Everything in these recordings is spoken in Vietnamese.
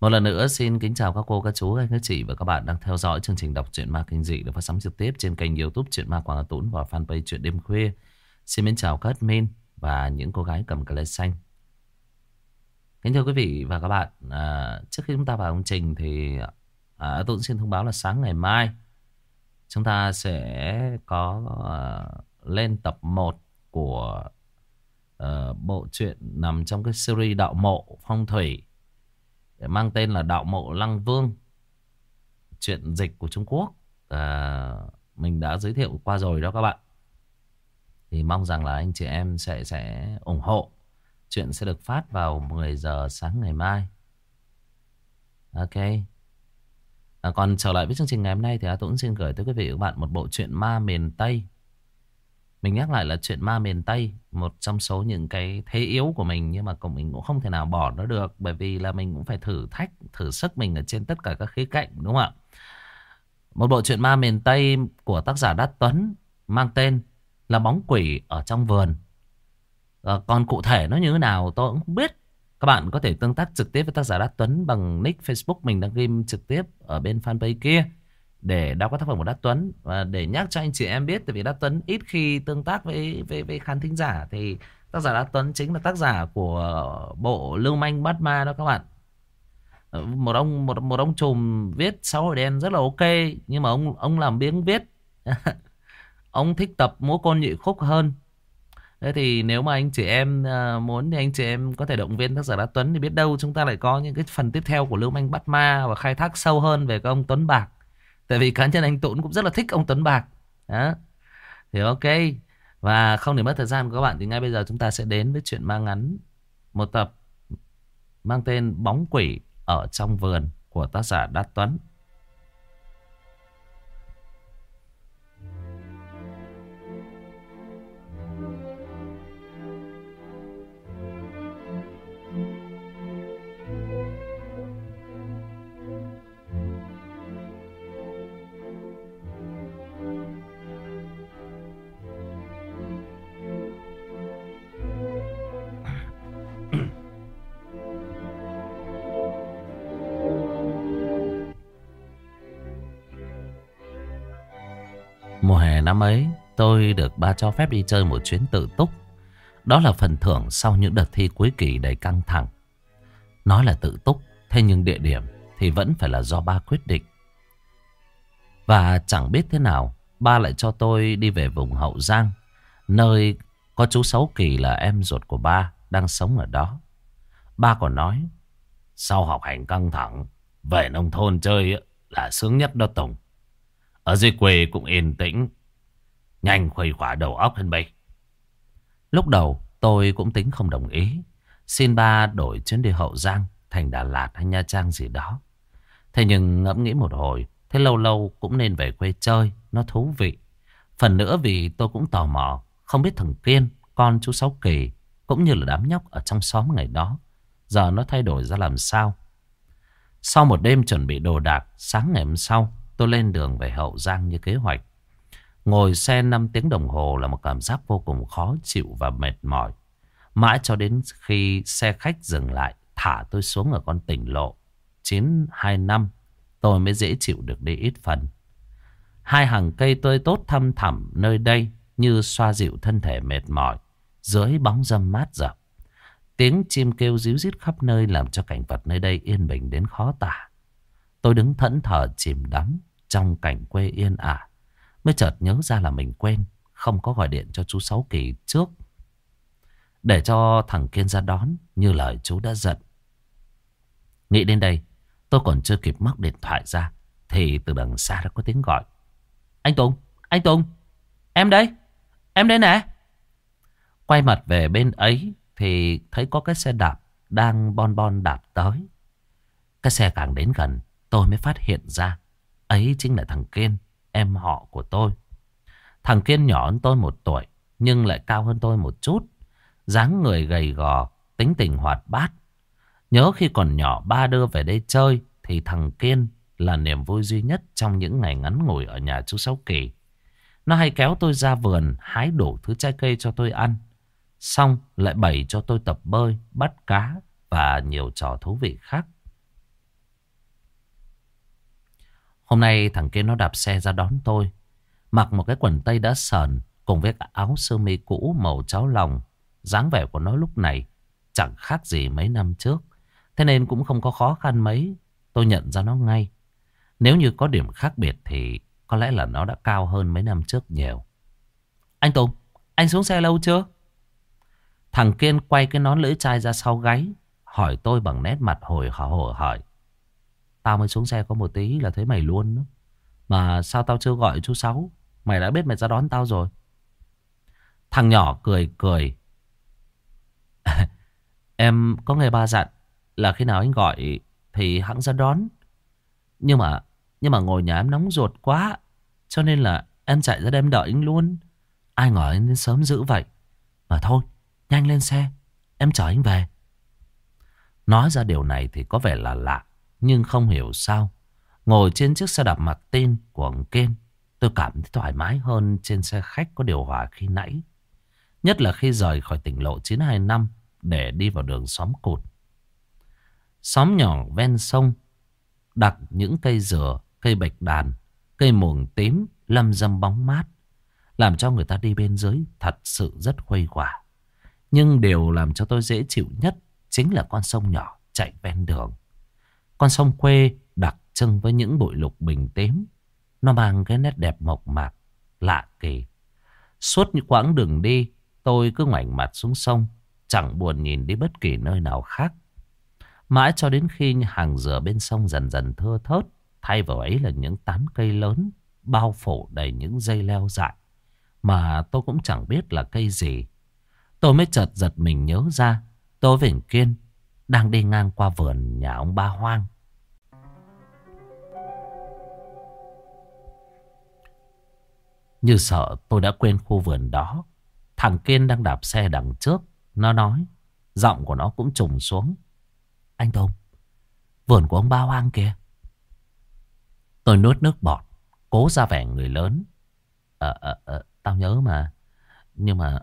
Một lần nữa xin kính chào các cô, các chú, các chị và các bạn đang theo dõi chương trình đọc truyện ma kinh dị được phát sóng trực tiếp trên kênh youtube truyện ma Quảng Hà Tũng và fanpage truyện đêm khuya. Xin mến chào các admin và những cô gái cầm cà lê xanh. Kính thưa quý vị và các bạn, à, trước khi chúng ta vào công trình thì à, tôi xin thông báo là sáng ngày mai chúng ta sẽ có à, lên tập 1 của à, bộ truyện nằm trong cái series đạo mộ phong thủy mang tên là đạo mộ lăng vương. Chuyện dịch của Trung Quốc à, mình đã giới thiệu qua rồi đó các bạn. Thì mong rằng là anh chị em sẽ sẽ ủng hộ. Chuyện sẽ được phát vào 10 giờ sáng ngày mai. Ok. À, còn trở lại với chương trình ngày hôm nay thì A Tuấn xin gửi tới quý vị và các bạn một bộ truyện ma miền Tây mình nhắc lại là chuyện ma miền Tây Một trong số những cái thế yếu của mình Nhưng mà cũng mình cũng không thể nào bỏ nó được Bởi vì là mình cũng phải thử thách Thử sức mình ở trên tất cả các khía cạnh Đúng không ạ? Một bộ truyện ma miền Tây của tác giả Đát Tuấn Mang tên là Bóng Quỷ ở trong vườn. À, Còn cụ thể nó như thế nào tôi cũng không biết. Các bạn có thể tương tác trực tiếp với tác giả Đát Tuấn Bằng nick Facebook mình đang ghim trực tiếp Ở bên fanpage kia để đọc các tác phẩm của Đắc Tuấn. Và để nhắc cho anh chị em biết tại vì Đắc Tuấn ít khi tương tác với với, với khán thính giả thì tác giả Đắc Tuấn chính là tác giả của bộ Lưu manh Bát ma đó các bạn. Ờ, một ông một một ông trùm viết xã hội đen rất là ok nhưng mà ông ông làm biếng viết. Ông thích tập múa côn nhị khúc hơn. Thế thì nếu mà anh chị em à, muốn thì anh chị em có thể động viên tác giả Đắc Tuấn thì biết đâu chúng ta lại có những cái phần tiếp theo của Lưu Manh Bát Ma và khai thác sâu hơn về cái ông Tuấn Bạc. Tại vì cá nhân anh Tuấn cũng rất là thích ông Tuấn Bạc. Đó. Thì ok. Và không để mất thời gian của các bạn thì ngay bây giờ chúng ta sẽ đến với chuyện mang ngắn. Một tập mang tên Bóng Quỷ ở trong vườn của tác giả Đát Tuấn. Năm ấy, tôi được ba cho phép đi chơi một chuyến tự túc. Đó là phần thưởng sau những đợt thi cuối kỳ đầy căng thẳng. Nói là tự túc, thế nhưng địa điểm thì vẫn phải là do ba quyết định. Và chẳng biết thế nào, ba lại cho tôi đi về vùng Hậu Giang, nơi có chú Sáu Kỳ là em ruột của ba đang sống ở đó. Ba còn nói, sau học hành căng thẳng, về nông thôn chơi là sướng nhất đó Tùng. Ở dưới quê cũng yên tĩnh. Nhanh khuây khỏa đầu óc hơn bây. Lúc đầu tôi cũng tính không đồng ý. Xin ba đổi chuyến đi Hậu Giang thành Đà Lạt hay Nha Trang gì đó. Thế nhưng ngẫm nghĩ một hồi. Thế lâu lâu cũng nên về quê chơi. Nó thú vị. Phần nữa vì tôi cũng tò mò. Không biết thằng Kiên, con chú Sáu Kỳ. Cũng như là đám nhóc ở trong xóm ngày đó. Giờ nó thay đổi ra làm sao. Sau một đêm chuẩn bị đồ đạc. Sáng ngày hôm sau. Tôi lên đường về Hậu Giang như kế hoạch. Ngồi xe 5 tiếng đồng hồ là một cảm giác vô cùng khó chịu và mệt mỏi. Mãi cho đến khi xe khách dừng lại, thả tôi xuống ở con tỉnh lộ 925, tôi mới dễ chịu được đi ít phần. Hai hàng cây tươi tốt thăm thẳm nơi đây như xoa dịu thân thể mệt mỏi, dưới bóng dâm mát rộng. Tiếng chim kêu ríu rít khắp nơi làm cho cảnh vật nơi đây yên bình đến khó tả. Tôi đứng thẫn thờ chìm đắm trong cảnh quê yên ả. Mới chợt nhớ ra là mình quên Không có gọi điện cho chú Sáu Kỳ trước. Để cho thằng Kiên ra đón Như lời chú đã giận. Nghĩ đến đây Tôi còn chưa kịp móc điện thoại ra Thì từ đằng xa đã có tiếng gọi. Anh Tùng, anh Tùng Em đây, em đây nè. Quay mặt về bên ấy Thì thấy có cái xe đạp Đang bon bon đạp tới. Cái xe càng đến gần Tôi mới phát hiện ra Ấy chính là thằng Kiên em họ của tôi. Thằng Kiên nhỏ hơn tôi một tuổi, nhưng lại cao hơn tôi một chút. dáng người gầy gò, tính tình hoạt bát. Nhớ khi còn nhỏ ba đưa về đây chơi, thì thằng Kiên là niềm vui duy nhất trong những ngày ngắn ngủi ở nhà chú Sáu Kỳ. Nó hay kéo tôi ra vườn, hái đủ thứ trái cây cho tôi ăn. Xong lại bày cho tôi tập bơi, bắt cá và nhiều trò thú vị khác. Hôm nay thằng kia nó đạp xe ra đón tôi. Mặc một cái quần tây đã sờn cùng với áo sơ mi cũ màu cháo lòng. dáng vẻ của nó lúc này chẳng khác gì mấy năm trước. Thế nên cũng không có khó khăn mấy. Tôi nhận ra nó ngay. Nếu như có điểm khác biệt thì có lẽ là nó đã cao hơn mấy năm trước nhiều. Anh Tùng, anh xuống xe lâu chưa? Thằng Kiên quay cái nón lưỡi chai ra sau gáy. Hỏi tôi bằng nét mặt hồi hò hổ hỏi. Tao mới xuống xe có một tí là thấy mày luôn đó. Mà sao tao chưa gọi chú Sáu? Mày đã biết mày ra đón tao rồi. Thằng nhỏ cười cười. em có nghe ba dặn là khi nào anh gọi thì hãng ra đón. Nhưng mà nhưng mà ngồi nhà em nóng ruột quá. Cho nên là em chạy ra đem đợi anh luôn. Ai ngờ anh đến sớm dữ vậy. Mà thôi, nhanh lên xe. Em chở anh về. Nói ra điều này thì có vẻ là lạ. Nhưng không hiểu sao. Ngồi trên chiếc xe đạp mặt tin của ông Kiên. Tôi cảm thấy thoải mái hơn trên xe khách có điều hòa khi nãy. Nhất là khi rời khỏi tỉnh lộ 925 để đi vào đường xóm cụt. Xóm nhỏ ven sông đặt những cây dừa, cây bạch đàn, cây muồng tím, lâm dâm bóng mát. Làm cho người ta đi bên dưới thật sự rất khuây khỏa. Nhưng điều làm cho tôi dễ chịu nhất chính là con sông nhỏ chạy ven đường. Con sông quê đặc trưng với những bụi lục bình tím. Nó mang cái nét đẹp mộc mạc, lạ kỳ. Suốt những quãng đường đi, tôi cứ ngoảnh mặt xuống sông, chẳng buồn nhìn đi bất kỳ nơi nào khác. Mãi cho đến khi hàng dừa bên sông dần dần thưa thớt, thay vào ấy là những tán cây lớn, bao phủ đầy những dây leo dại. Mà tôi cũng chẳng biết là cây gì. Tôi mới chợt giật mình nhớ ra, tôi Vĩnh Kiên đang đi ngang qua vườn nhà ông Ba Hoang. Như sợ tôi đã quên khu vườn đó. Thằng Kiên đang đạp xe đằng trước. Nó nói. Giọng của nó cũng trùng xuống. Anh Tùng. Vườn của ông Ba Hoang kìa. Tôi nuốt nước bọt. Cố ra vẻ người lớn. Ờ, ờ, ờ, tao nhớ mà. Nhưng mà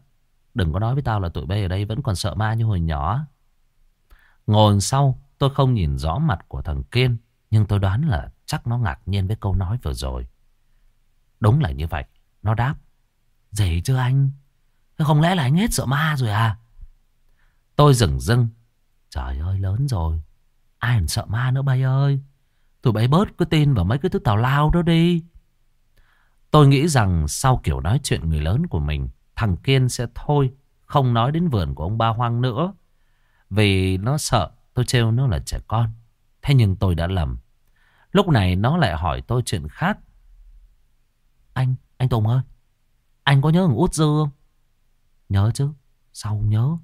đừng có nói với tao là tụi bay ở đây vẫn còn sợ ma như hồi nhỏ. Ngồi sau tôi không nhìn rõ mặt của thằng Kiên. Nhưng tôi đoán là chắc nó ngạc nhiên với câu nói vừa rồi. Đúng là như vậy. Nó đáp. Gì chứ anh? Không lẽ là anh hết sợ ma rồi à? Tôi dừng dưng. Trời ơi lớn rồi. Ai còn sợ ma nữa bay ơi. Tụi bay bớt cứ tin vào mấy cái thứ tào lao đó đi. Tôi nghĩ rằng sau kiểu nói chuyện người lớn của mình, thằng Kiên sẽ thôi, không nói đến vườn của ông ba hoang nữa. Vì nó sợ tôi trêu nó là trẻ con. Thế nhưng tôi đã lầm. Lúc này nó lại hỏi tôi chuyện khác. Anh, anh Tùng ơi, anh có nhớ thằng út dư không? Nhớ chứ, sao không nhớ?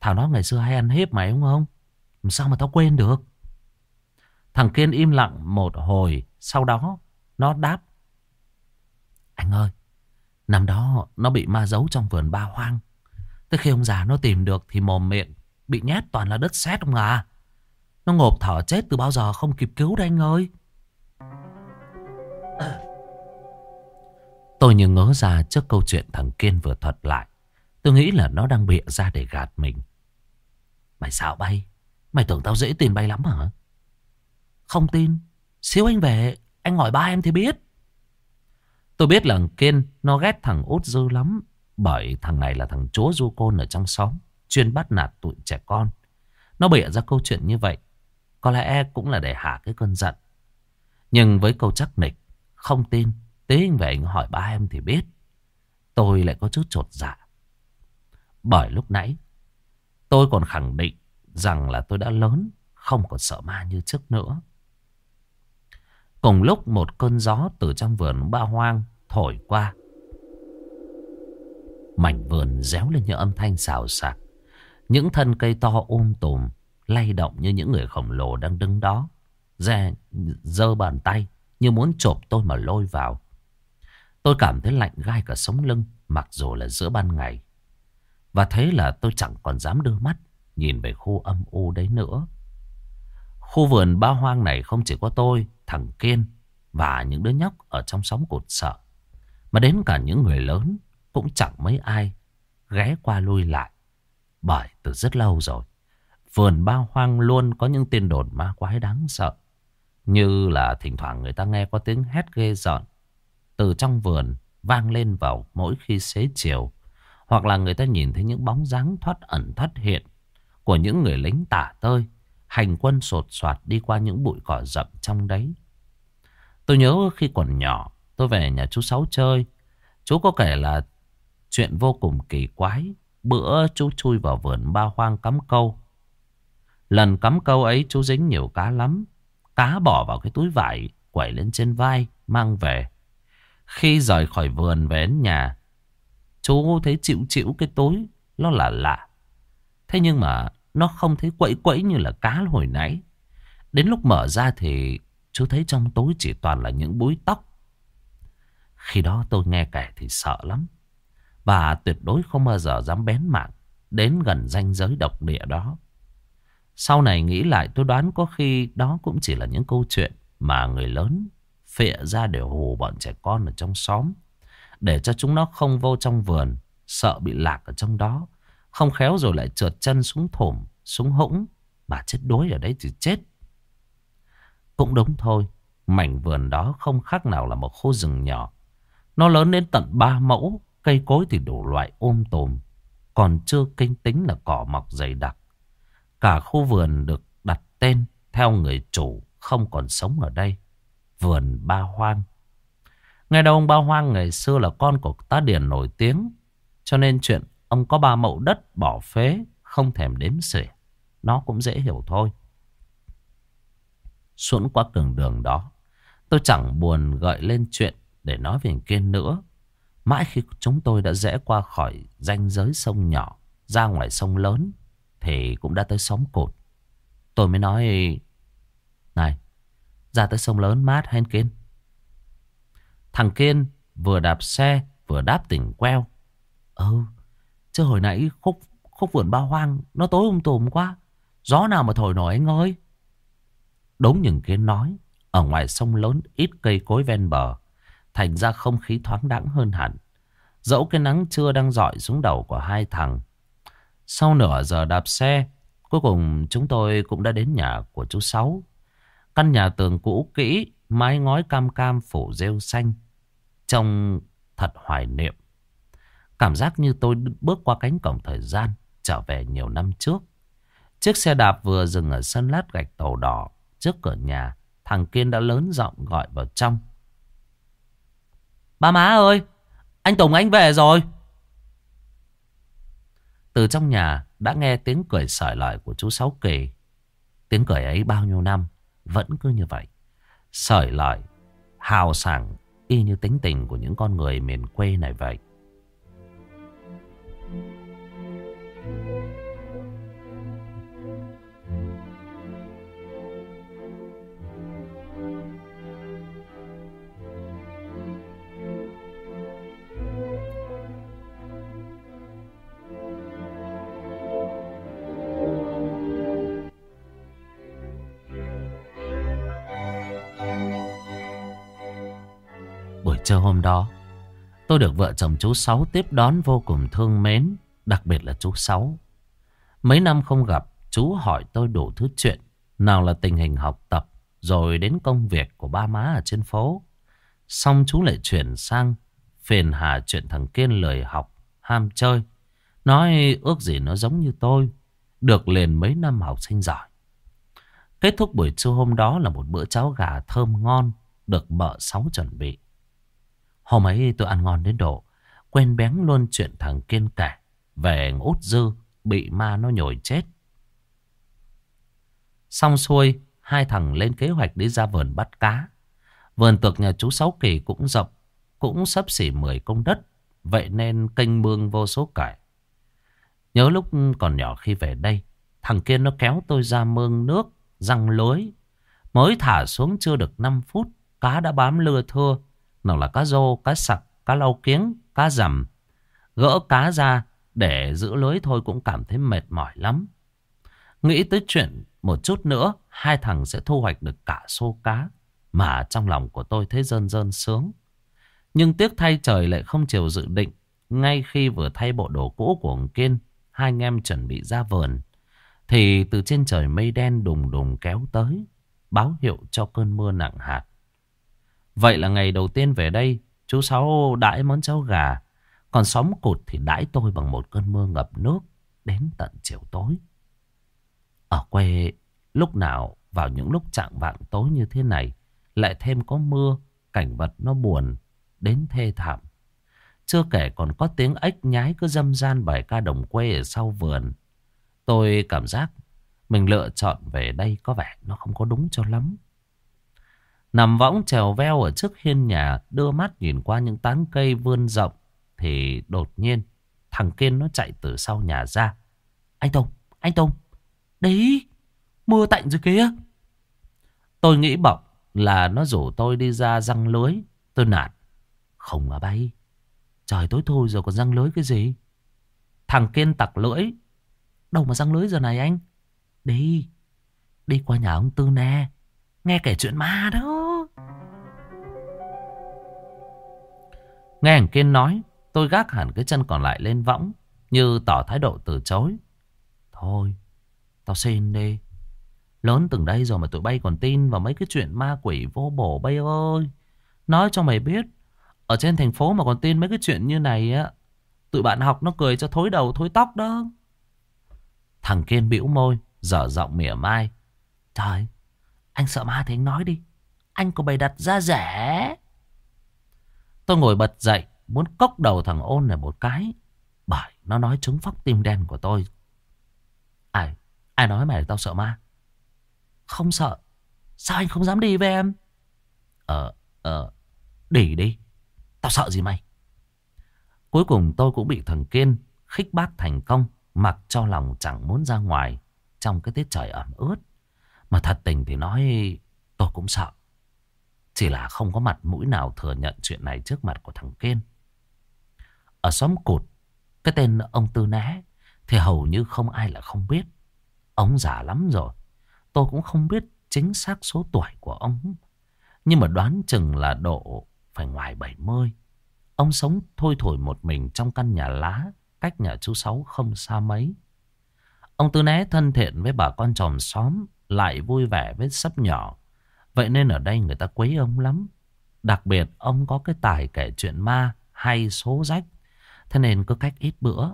Thảo nó ngày xưa hay ăn hiếp mày đúng không? Sao mà tao quên được? Thằng Kiên im lặng một hồi, sau đó nó đáp. Anh ơi, năm đó nó bị ma giấu trong vườn ba hoang. Tới khi ông già nó tìm được thì mồm miệng bị nhét toàn là đất sét ông à. Nó ngộp thở chết từ bao giờ không kịp cứu đây anh ơi. Tôi như ngớ ra trước câu chuyện thằng Kiên vừa thuật lại. Tôi nghĩ là nó đang bịa ra để gạt mình. Mày sao bay? Mày tưởng tao dễ tin bay lắm hả? Không tin. Xíu anh về, anh hỏi ba em thì biết. Tôi biết là Kiên nó ghét thằng út dư lắm. Bởi thằng này là thằng chúa du côn ở trong xóm. Chuyên bắt nạt tụi trẻ con. Nó bịa ra câu chuyện như vậy. Có lẽ cũng là để hạ cái cơn giận. Nhưng với câu chắc nịch, không tin tí anh về anh hỏi ba em thì biết. Tôi lại có chút trột dạ. Bởi lúc nãy, tôi còn khẳng định rằng là tôi đã lớn, không còn sợ ma như trước nữa. Cùng lúc một cơn gió từ trong vườn ba hoang thổi qua. Mảnh vườn réo lên những âm thanh xào xạc. Những thân cây to ôm tùm, lay động như những người khổng lồ đang đứng đó. Dè, dơ bàn tay như muốn chộp tôi mà lôi vào. Tôi cảm thấy lạnh gai cả sống lưng Mặc dù là giữa ban ngày Và thế là tôi chẳng còn dám đưa mắt Nhìn về khu âm u đấy nữa Khu vườn ba hoang này không chỉ có tôi Thằng Kiên Và những đứa nhóc ở trong sóng cột sợ Mà đến cả những người lớn Cũng chẳng mấy ai Ghé qua lui lại bởi từ rất lâu rồi, Vườn ba hoang luôn có những tin đồn ma quái đáng sợ. Như là thỉnh thoảng người ta nghe có tiếng hét ghê giận Từ trong vườn vang lên vào mỗi khi xế chiều. Hoặc là người ta nhìn thấy những bóng dáng thoát ẩn thoát hiện Của những người lính tả tơi, Hành quân sột soạt đi qua những bụi cỏ rậm trong đấy. Tôi nhớ khi còn nhỏ, Tôi về nhà chú Sáu chơi. Chú có kể là chuyện vô cùng kỳ quái. Bữa chú chui vào vườn ba hoang cắm câu. Lần cắm câu ấy chú dính nhiều cá lắm. Cá bỏ vào cái túi vải, Quẩy lên trên vai, Mang về. Khi rời khỏi vườn về đến nhà, Chú thấy chịu chịu cái túi, Nó là lạ. Thế nhưng mà nó không thấy quẫy quẫy như là cá hồi nãy. Đến lúc mở ra thì Chú thấy trong túi chỉ toàn là những búi tóc. Khi đó tôi nghe kể thì sợ lắm. Và tuyệt đối không bao giờ dám bén mạng Đến gần ranh giới độc địa đó sau này nghĩ lại tôi đoán có khi đó cũng chỉ là những câu chuyện mà người lớn phịa ra để hù bọn trẻ con ở trong xóm. Để cho chúng nó không vô trong vườn, sợ bị lạc ở trong đó. Không khéo rồi lại trượt chân xuống thổm, xuống hũng, mà chết đuối ở đấy thì chết. Cũng đúng thôi, mảnh vườn đó không khác nào là một khu rừng nhỏ. Nó lớn đến tận ba mẫu, cây cối thì đủ loại ôm tồm. Còn chưa kinh tính là cỏ mọc dày đặc. Cả khu vườn được đặt tên theo người chủ, không còn sống ở đây. Vườn Ba Hoang. Nghe đầu ông Ba Hoang ngày xưa là con của tá điền nổi tiếng. Cho nên chuyện ông có ba mẫu đất bỏ phế, không thèm đếm xỉa. Nó cũng dễ hiểu thôi. xuống qua cường đường đó. Tôi chẳng buồn gợi lên chuyện để nói về Kiên nữa. Mãi khi chúng tôi đã rẽ qua khỏi ranh giới sông nhỏ, ra ngoài sông lớn, thì cũng đã tới xóm cột Tôi mới nói, Này, Ra tới sông lớn mát hen Kiên. Thằng Kiên vừa đạp xe, Vừa đáp tỉnh queo. Ừ Chứ hồi nãy khúc khúc vườn bao hoang Nó tối um tùm quá, Gió nào mà thổi nổi anh ơi? Đúng những Kiên nói, Ở ngoài sông lớn ít cây cối ven bờ Thành ra không khí thoáng đãng hơn hẳn Dẫu cái nắng trưa đang dọi xuống đầu của hai thằng sau nửa giờ đạp xe, cuối cùng chúng tôi cũng đã đến nhà của chú Sáu. Căn nhà tường cũ kỹ, mái ngói cam cam phủ rêu xanh. Trông thật hoài niệm. Cảm giác như tôi bước qua cánh cổng thời gian, trở về nhiều năm trước. Chiếc xe đạp vừa dừng ở sân lát gạch tàu đỏ, trước cửa nhà. Thằng Kiên đã lớn giọng gọi vào trong. Ba má ơi, anh Tùng anh về rồi. Từ trong nhà đã nghe tiếng cười sỏi lợi của chú Sáu Kỳ. Tiếng cười ấy bao nhiêu năm vẫn cứ như vậy. sỏi lợi, hào sảng y như tính tình của những con người miền quê này vậy. Trưa hôm đó. Tôi được vợ chồng chú Sáu tiếp đón vô cùng thương mến, Đặc biệt là chú Sáu. Mấy năm không gặp, Chú hỏi tôi đủ thứ chuyện, Nào là tình hình học tập, Rồi đến công việc của ba má ở trên phố. Xong chú lại chuyển sang Phiền hà chuyện thằng Kiên lời học, Ham chơi. Nói ước gì nó giống như tôi, Được liền mấy năm học sinh giỏi. Kết thúc buổi trưa hôm đó là một bữa cháo gà thơm ngon, Được mợ Sáu chuẩn bị. Hôm ấy tôi ăn ngon đến độ Quên bén luôn chuyện thằng Kiên kể Về út dư Bị ma nó nhồi chết. Xong xuôi, Hai thằng lên kế hoạch đi ra vườn bắt cá. Vườn tược nhà chú Sáu Kỳ cũng rộng, Cũng sắp xỉ 10 công đất, Vậy nên kênh mương vô số cải Nhớ lúc còn nhỏ khi về đây, Thằng Kiên nó kéo tôi ra mương nước, Răng lưới. Mới thả xuống chưa được 5 phút, Cá đã bám lưa thưa nào là cá rô, cá sặc, cá lau kiếng, cá rằm. Gỡ cá ra để giữ lưới thôi cũng cảm thấy mệt mỏi lắm. Nghĩ tới chuyện một chút nữa, hai thằng sẽ thu hoạch được cả xô cá. Mà trong lòng của tôi thấy rơn rơn sướng. Nhưng tiếc thay trời lại không chiều dự định. Ngay khi vừa thay bộ đồ cũ của ông Kiên, hai anh em chuẩn bị ra vườn. Thì từ trên trời mây đen đùng đùng kéo tới. báo hiệu cho cơn mưa nặng hạt. Vậy là ngày đầu tiên về đây, chú Sáu đãi món cháo gà, còn xóm cụt thì đãi tôi bằng một cơn mưa ngập nước đến tận chiều tối. Ở quê, lúc nào vào những lúc trạng vạng tối như thế này, lại thêm có mưa, cảnh vật nó buồn, đến thê thảm. Chưa kể còn có tiếng ếch nhái cứ dâm gian bài ca đồng quê ở sau vườn. Tôi cảm giác mình lựa chọn về đây có vẻ nó không có đúng cho lắm. Nằm võng trèo veo ở trước hiên nhà, đưa mắt nhìn qua những tán cây vươn rộng, thì đột nhiên thằng Kiên nó chạy từ sau nhà ra. Anh Tùng, anh Tùng, đấy, mưa tạnh rồi kìa. Tôi nghĩ bọc là nó rủ tôi đi ra răng lưới. Tôi nạt, không à bay, trời tối thôi rồi còn răng lưới cái gì. Thằng Kiên tặc lưỡi, đâu mà răng lưới giờ này anh. Đi, đi qua nhà ông Tư nè. Nghe kể chuyện ma đó. Nghe thằng Kiên nói, tôi gác hẳn cái chân còn lại lên võng, như tỏ thái độ từ chối. Thôi, tao xin đi. Lớn từng đây rồi mà tụi bay còn tin vào mấy cái chuyện ma quỷ vô bổ bay ơi. Nói cho mày biết, ở trên thành phố mà còn tin mấy cái chuyện như này á, tụi bạn học nó cười cho thối đầu thối tóc đó. Thằng Kiên bĩu môi, giở giọng mỉa mai. Trời, anh sợ ma thì anh nói đi. Anh có bày đặt ra rẻ. Tôi ngồi bật dậy, muốn cốc đầu thằng ôn này một cái. Bởi nó nói trúng phóc tim đen của tôi. Ai, ai nói mày tao sợ ma? Không sợ. Sao anh không dám đi với em? Ờ, ờ, đi đi. Tao sợ gì mày? Cuối cùng tôi cũng bị thằng Kiên khích bác thành công. Mặc cho lòng chẳng muốn ra ngoài trong cái tiết trời ẩm ướt. Mà thật tình thì nói tôi cũng sợ. Chỉ là không có mặt mũi nào thừa nhận chuyện này trước mặt của thằng Kiên. Ở xóm cụt, cái tên ông Tư Né thì hầu như không ai là không biết. Ông già lắm rồi. Tôi cũng không biết chính xác số tuổi của ông. Nhưng mà đoán chừng là độ phải ngoài 70. Ông sống thôi thổi một mình trong căn nhà lá cách nhà chú Sáu không xa mấy. Ông Tư Né thân thiện với bà con chòm xóm, lại vui vẻ với sắp nhỏ. Vậy nên ở đây người ta quý ông lắm. Đặc biệt ông có cái tài kể chuyện ma hay số rách. Thế nên cứ cách ít bữa,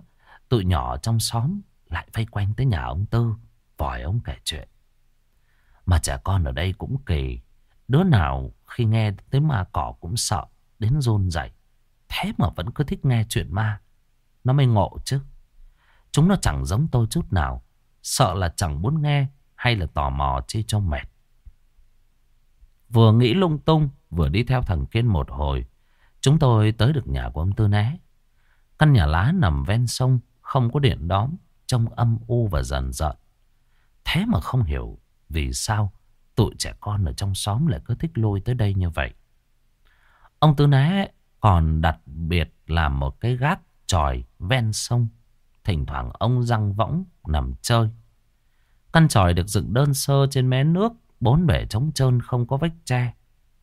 tụi nhỏ trong xóm lại vây quanh tới nhà ông Tư, vòi ông kể chuyện. Mà trẻ con ở đây cũng kỳ. Đứa nào khi nghe tới ma cỏ cũng sợ, đến run rẩy Thế mà vẫn cứ thích nghe chuyện ma. Nó mới ngộ chứ. Chúng nó chẳng giống tôi chút nào. Sợ là chẳng muốn nghe hay là tò mò chi cho mệt. Vừa nghĩ lung tung, vừa đi theo thằng Kiên một hồi. Chúng tôi tới được nhà của ông Tư Né. Căn nhà lá nằm ven sông, không có điện đóm, trông âm u và dần dợn. Thế mà không hiểu vì sao tụi trẻ con ở trong xóm lại cứ thích lôi tới đây như vậy. Ông Tư Né còn đặc biệt làm một cái gác tròi ven sông. Thỉnh thoảng ông răng võng nằm chơi. Căn tròi được dựng đơn sơ trên mé nước, bốn bể trống trơn không có vách tre.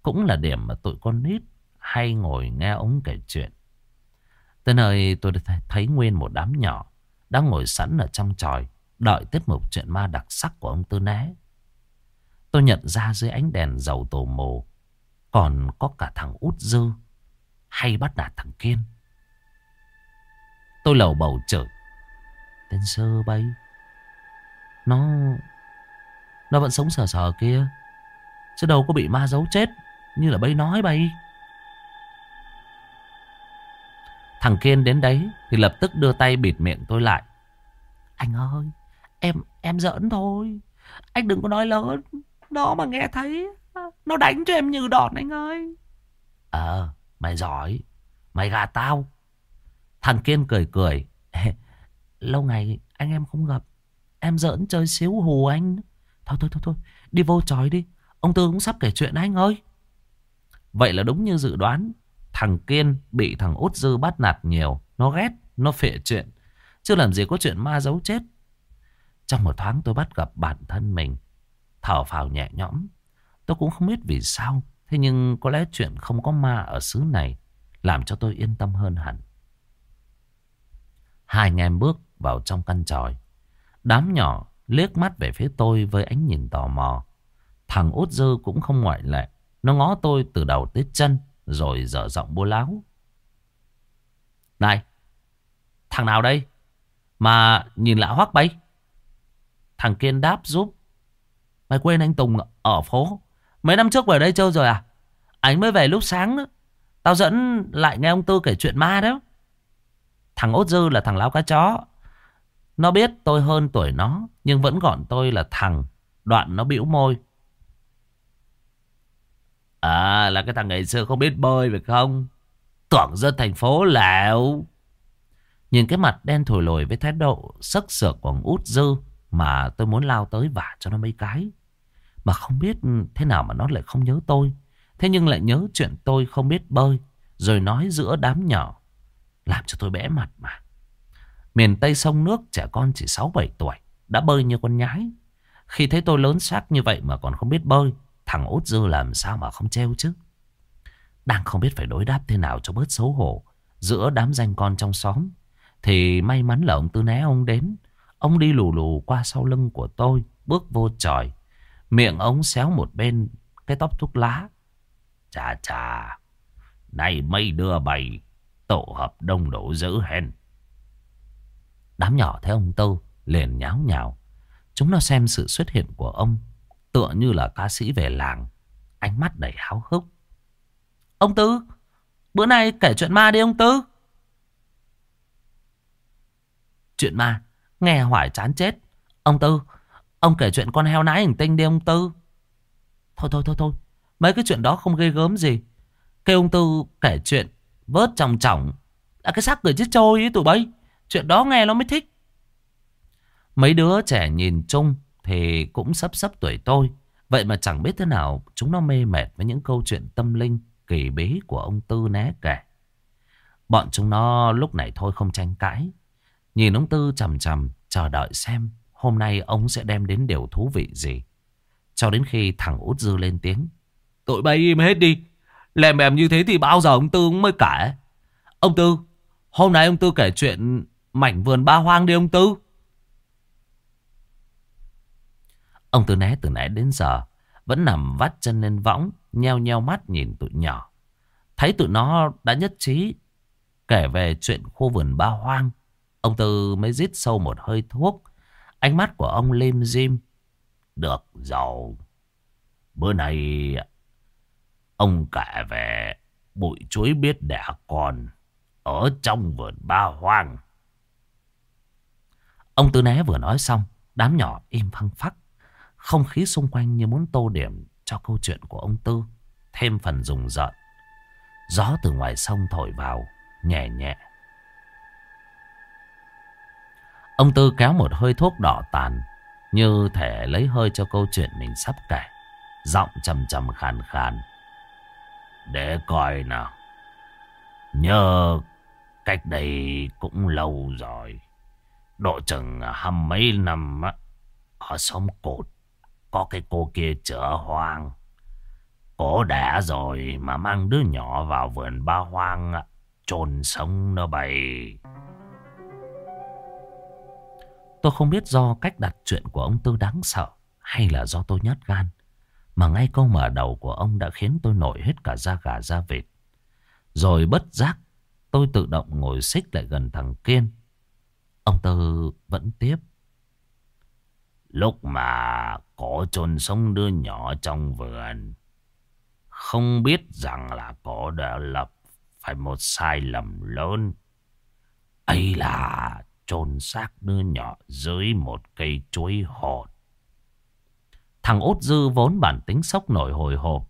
Cũng là điểm mà tụi con nít hay ngồi nghe ống kể chuyện. Tới nơi tôi thấy nguyên một đám nhỏ đang ngồi sẵn ở trong tròi, đợi tiết mục chuyện ma đặc sắc của ông Tư Né. Tôi nhận ra dưới ánh đèn dầu tổ mồ, còn có cả thằng út dư hay bắt nạt thằng Kiên. Tôi lầu bầu chửi. Tên sơ bay. Nó... Nó vẫn sống sờ sờ kia. Chứ đâu có bị ma giấu chết. Như là bây nói bay. Thằng Kiên đến đấy thì lập tức đưa tay bịt miệng tôi lại. Anh ơi, em em giỡn thôi. Anh đừng có nói lớn. Nó mà nghe thấy, nó đánh cho em như đòn anh ơi. Ờ, mày giỏi. Mày gà tao. Thằng Kiên cười cười. Lâu ngày anh em không gặp. Em giỡn chơi xíu hù anh. Thôi thôi thôi thôi. Đi vô tròi đi. Ông Tư cũng sắp kể chuyện anh ơi. Vậy là đúng như dự đoán. Thằng Kiên bị thằng Út Dư bắt nạt nhiều. Nó ghét. Nó phệ chuyện. Chưa làm gì có chuyện ma giấu chết. Trong một thoáng tôi bắt gặp bản thân mình. Thở phào nhẹ nhõm. Tôi cũng không biết vì sao. Thế nhưng có lẽ chuyện không có ma ở xứ này làm cho tôi yên tâm hơn hẳn. Hai anh em bước vào trong căn tròi. Đám nhỏ liếc mắt về phía tôi với ánh nhìn tò mò. Thằng út dư cũng không ngoại lệ. Nó ngó tôi từ đầu tới chân rồi dở giọng bố láo. Này, thằng nào đây? Mà nhìn lạ hoắc bay. Thằng Kiên đáp giúp. Mày quên anh Tùng ở phố. Mấy năm trước về đây chơi rồi à? Anh mới về lúc sáng đó. Tao dẫn lại nghe ông Tư kể chuyện ma đó. Thằng út dư là thằng láo cá chó. Nó biết tôi hơn tuổi nó. Nhưng vẫn gọi tôi là thằng. Đoạn nó bĩu môi. À là cái thằng ngày xưa không biết bơi phải không? Tưởng dân thành phố lẻo. Nhìn cái mặt đen thổi lồi với thái độ sắc sược của út dư mà tôi muốn lao tới vả cho nó mấy cái. Mà không biết thế nào mà nó lại không nhớ tôi. Thế nhưng lại nhớ chuyện tôi không biết bơi. Rồi nói giữa đám nhỏ. Làm cho tôi bẽ mặt mà. Miền Tây sông nước trẻ con chỉ 6-7 tuổi. Đã bơi như con nhái. Khi thấy tôi lớn xác như vậy mà còn không biết bơi. Thằng út dư làm sao mà không treo chứ. Đang không biết phải đối đáp thế nào cho bớt xấu hổ. Giữa đám danh con trong xóm. Thì may mắn là ông Tư Né ông đến. Ông đi lù lù qua sau lưng của tôi. Bước vô tròi. Miệng ông xéo một bên cái tóc thuốc lá. Chà chà. Này mấy đưa bày. Tổ hợp đông đủ dữ hèn. Đám nhỏ thấy ông Tư liền nháo nhào. Chúng nó xem sự xuất hiện của ông tựa như là ca sĩ về làng. Ánh mắt đầy háo hức. Ông Tư, bữa nay kể chuyện ma đi ông Tư. Chuyện ma, nghe hoài chán chết. Ông Tư, ông kể chuyện con heo nái hình tinh đi ông Tư. Thôi thôi thôi thôi, mấy cái chuyện đó không ghê gớm gì. Kêu ông Tư kể chuyện vớt trong chỏng là cái xác người chết trôi ấy tụi bay. Chuyện đó nghe nó mới thích. Mấy đứa trẻ nhìn chung thì cũng sắp sắp tuổi tôi. Vậy mà chẳng biết thế nào chúng nó mê mệt với những câu chuyện tâm linh kỳ bí của ông Tư né kể. Bọn chúng nó lúc này thôi không tranh cãi. Nhìn ông Tư chầm chầm chờ đợi xem hôm nay ông sẽ đem đến điều thú vị gì. Cho đến khi thằng út dư lên tiếng. Tụi bay im hết đi. Lèm bèm như thế thì bao giờ ông Tư cũng mới kể. Ông Tư, hôm nay ông Tư kể chuyện mảnh vườn ba hoang đi ông Tư. Ông Tư né từ nãy đến giờ vẫn nằm vắt chân lên võng, nheo nheo mắt nhìn tụi nhỏ. Thấy tụi nó đã nhất trí kể về chuyện khu vườn ba hoang. Ông Tư mới rít sâu một hơi thuốc. Ánh mắt của ông lim dim. Được rồi. Bữa nay ông kể về bụi chuối biết đẻ con ở trong vườn ba hoang. Ông Tư Né vừa nói xong, đám nhỏ im phăng phắc. Không khí xung quanh như muốn tô điểm cho câu chuyện của ông Tư. Thêm phần rùng rợn. Gió từ ngoài sông thổi vào, nhẹ nhẹ. Ông Tư kéo một hơi thuốc đỏ tàn. Như thể lấy hơi cho câu chuyện mình sắp kể. Giọng trầm trầm khàn khàn. Để coi nào. Nhớ cách đây cũng lâu rồi. Độ chừng à, hăm mấy năm á. Ở xóm cột có cái cô kia chở hoang. Cổ đẻ rồi mà mang đứa nhỏ vào vườn ba hoang chôn sống nó bày. Tôi không biết do cách đặt chuyện của ông Tư đáng sợ hay là do tôi nhát gan. Mà ngay câu mở đầu của ông đã khiến tôi nổi hết cả da gà da vịt. Rồi bất giác, tôi tự động ngồi xích lại gần thằng Kiên. Ông Tư vẫn tiếp. Lúc mà cổ chôn sống đứa nhỏ trong vườn. Không biết rằng là cổ đã lập phải một sai lầm lớn. ấy là chôn xác đứa nhỏ dưới một cây chuối hột. Thằng út dư vốn bản tính sốc nổi hồi hộp.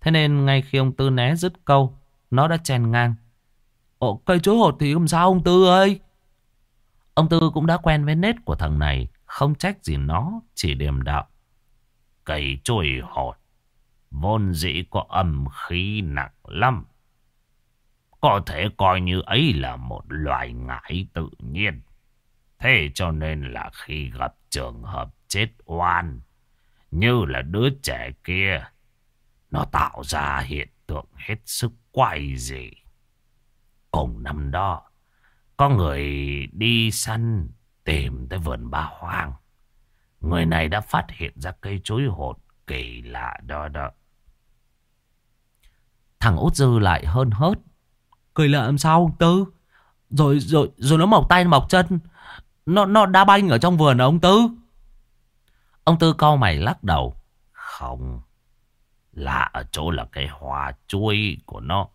Thế nên ngay khi ông Tư né dứt câu, nó đã chen ngang. Ồ, cây chuối hột thì không sao ông Tư ơi. Ông Tư cũng đã quen với nết của thằng này. Không trách gì nó, chỉ điềm đạo. Cây chuối hột, vốn dĩ có âm khí nặng lắm. Có thể coi như ấy là một loài ngải tự nhiên. Thế cho nên là khi gặp trường hợp chết oan, như là đứa trẻ kia, nó tạo ra hiện tượng hết sức quái dị. Cùng năm đó, có người đi săn tìm tới vườn ba hoang. Người này đã phát hiện ra cây chuối hột kỳ lạ đó đó. Thằng út dư lại hơn hớt. Cười lạ làm sao, ông Tư? Rồi rồi rồi nó mọc tay, mọc chân. Nó nó đá banh ở trong vườn à ông Tư. Ông Tư cau mày lắc đầu. Không. Lạ ở chỗ là cái hoa chuối của nó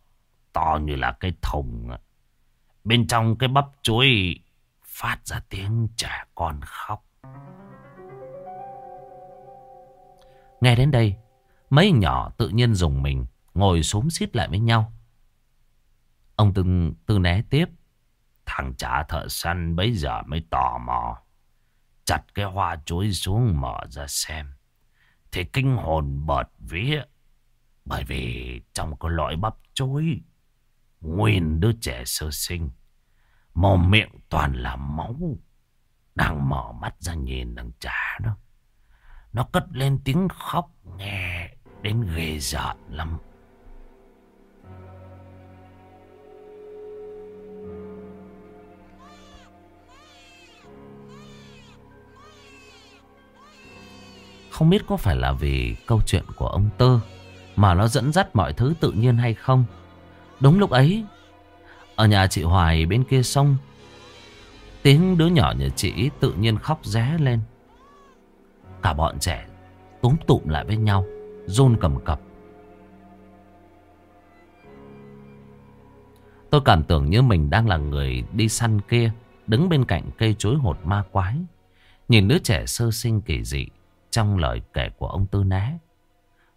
to như là cái thùng. À. Bên trong cái bắp chuối phát ra tiếng trẻ con khóc. Nghe đến đây, mấy nhỏ tự nhiên dùng mình, ngồi xúm xít lại với nhau. Ông từng tư né tiếp. Thằng trả thợ săn bây giờ mới tò mò. Chặt cái hoa chuối xuống mở ra xem. Thì kinh hồn bợt vía. Bởi vì trong cái loại bắp chuối, nguyên đứa trẻ sơ sinh, mồm miệng toàn là máu. Đang mở mắt ra nhìn đằng trả đó. Nó cất lên tiếng khóc nghe đến ghê giận lắm. Không biết có phải là vì câu chuyện của ông Tơ mà nó dẫn dắt mọi thứ tự nhiên hay không. Đúng lúc ấy, ở nhà chị Hoài bên kia sông, tiếng đứa nhỏ nhà chị tự nhiên khóc ré lên. Cả bọn trẻ túm tụm lại với nhau, run cầm cập. Tôi cảm tưởng như mình đang là người đi săn kia, đứng bên cạnh cây chuối hột ma quái. Nhìn đứa trẻ sơ sinh kỳ dị trong lời kể của ông Tư Né.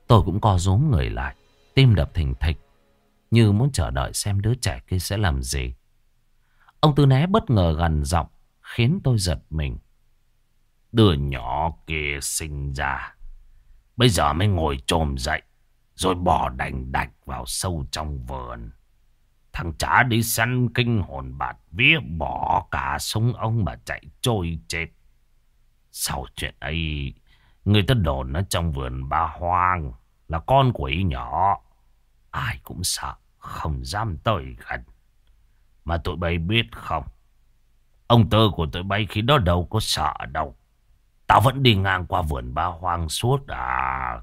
Tôi cũng co rúm người lại, tim đập thình thịch, như muốn chờ đợi xem đứa trẻ kia sẽ làm gì. Ông Tư Né bất ngờ gần giọng, khiến tôi giật mình. Đứa nhỏ kia sinh ra, bây giờ mới ngồi trồm dậy, rồi bỏ đành đạch vào sâu trong vườn. Thằng chả đi săn kinh hồn bạt vía bỏ cả súng ông mà chạy trôi chết. Sau chuyện ấy, người ta đồn nó trong vườn ba hoang là con quỷ nhỏ. Ai cũng sợ, không dám tới gần. Mà tụi bay biết không? Ông tơ của tụi bay khi đó đâu có sợ đâu. Tao vẫn đi ngang qua vườn ba hoang suốt à.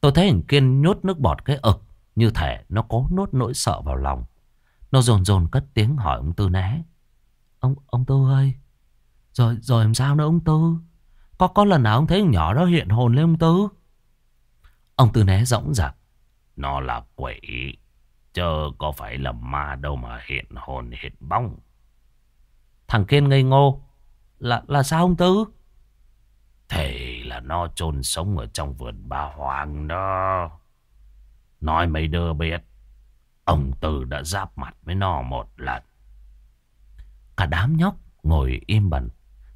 Tôi thấy hình kiên nhốt nước bọt cái ực. Như thể nó cố nốt nỗi sợ vào lòng. Nó dồn dồn cất tiếng hỏi ông Tư né. Ông ông Tư ơi. Rồi rồi làm sao nữa ông Tư? Có có lần nào ông thấy nhỏ đó hiện hồn lên ông Tư? Ông Tư né rỗng rạc. Nó là quỷ. chớ có phải là ma đâu mà hiện hồn, hiện bóng. Thằng Kiên ngây ngô. Là là sao ông Tư? Thì là nó chôn sống ở trong vườn bà hoàng đó. Nói mấy đứa biết. Ông Tư đã giáp mặt với nó một lần. Cả đám nhóc ngồi im bẩn.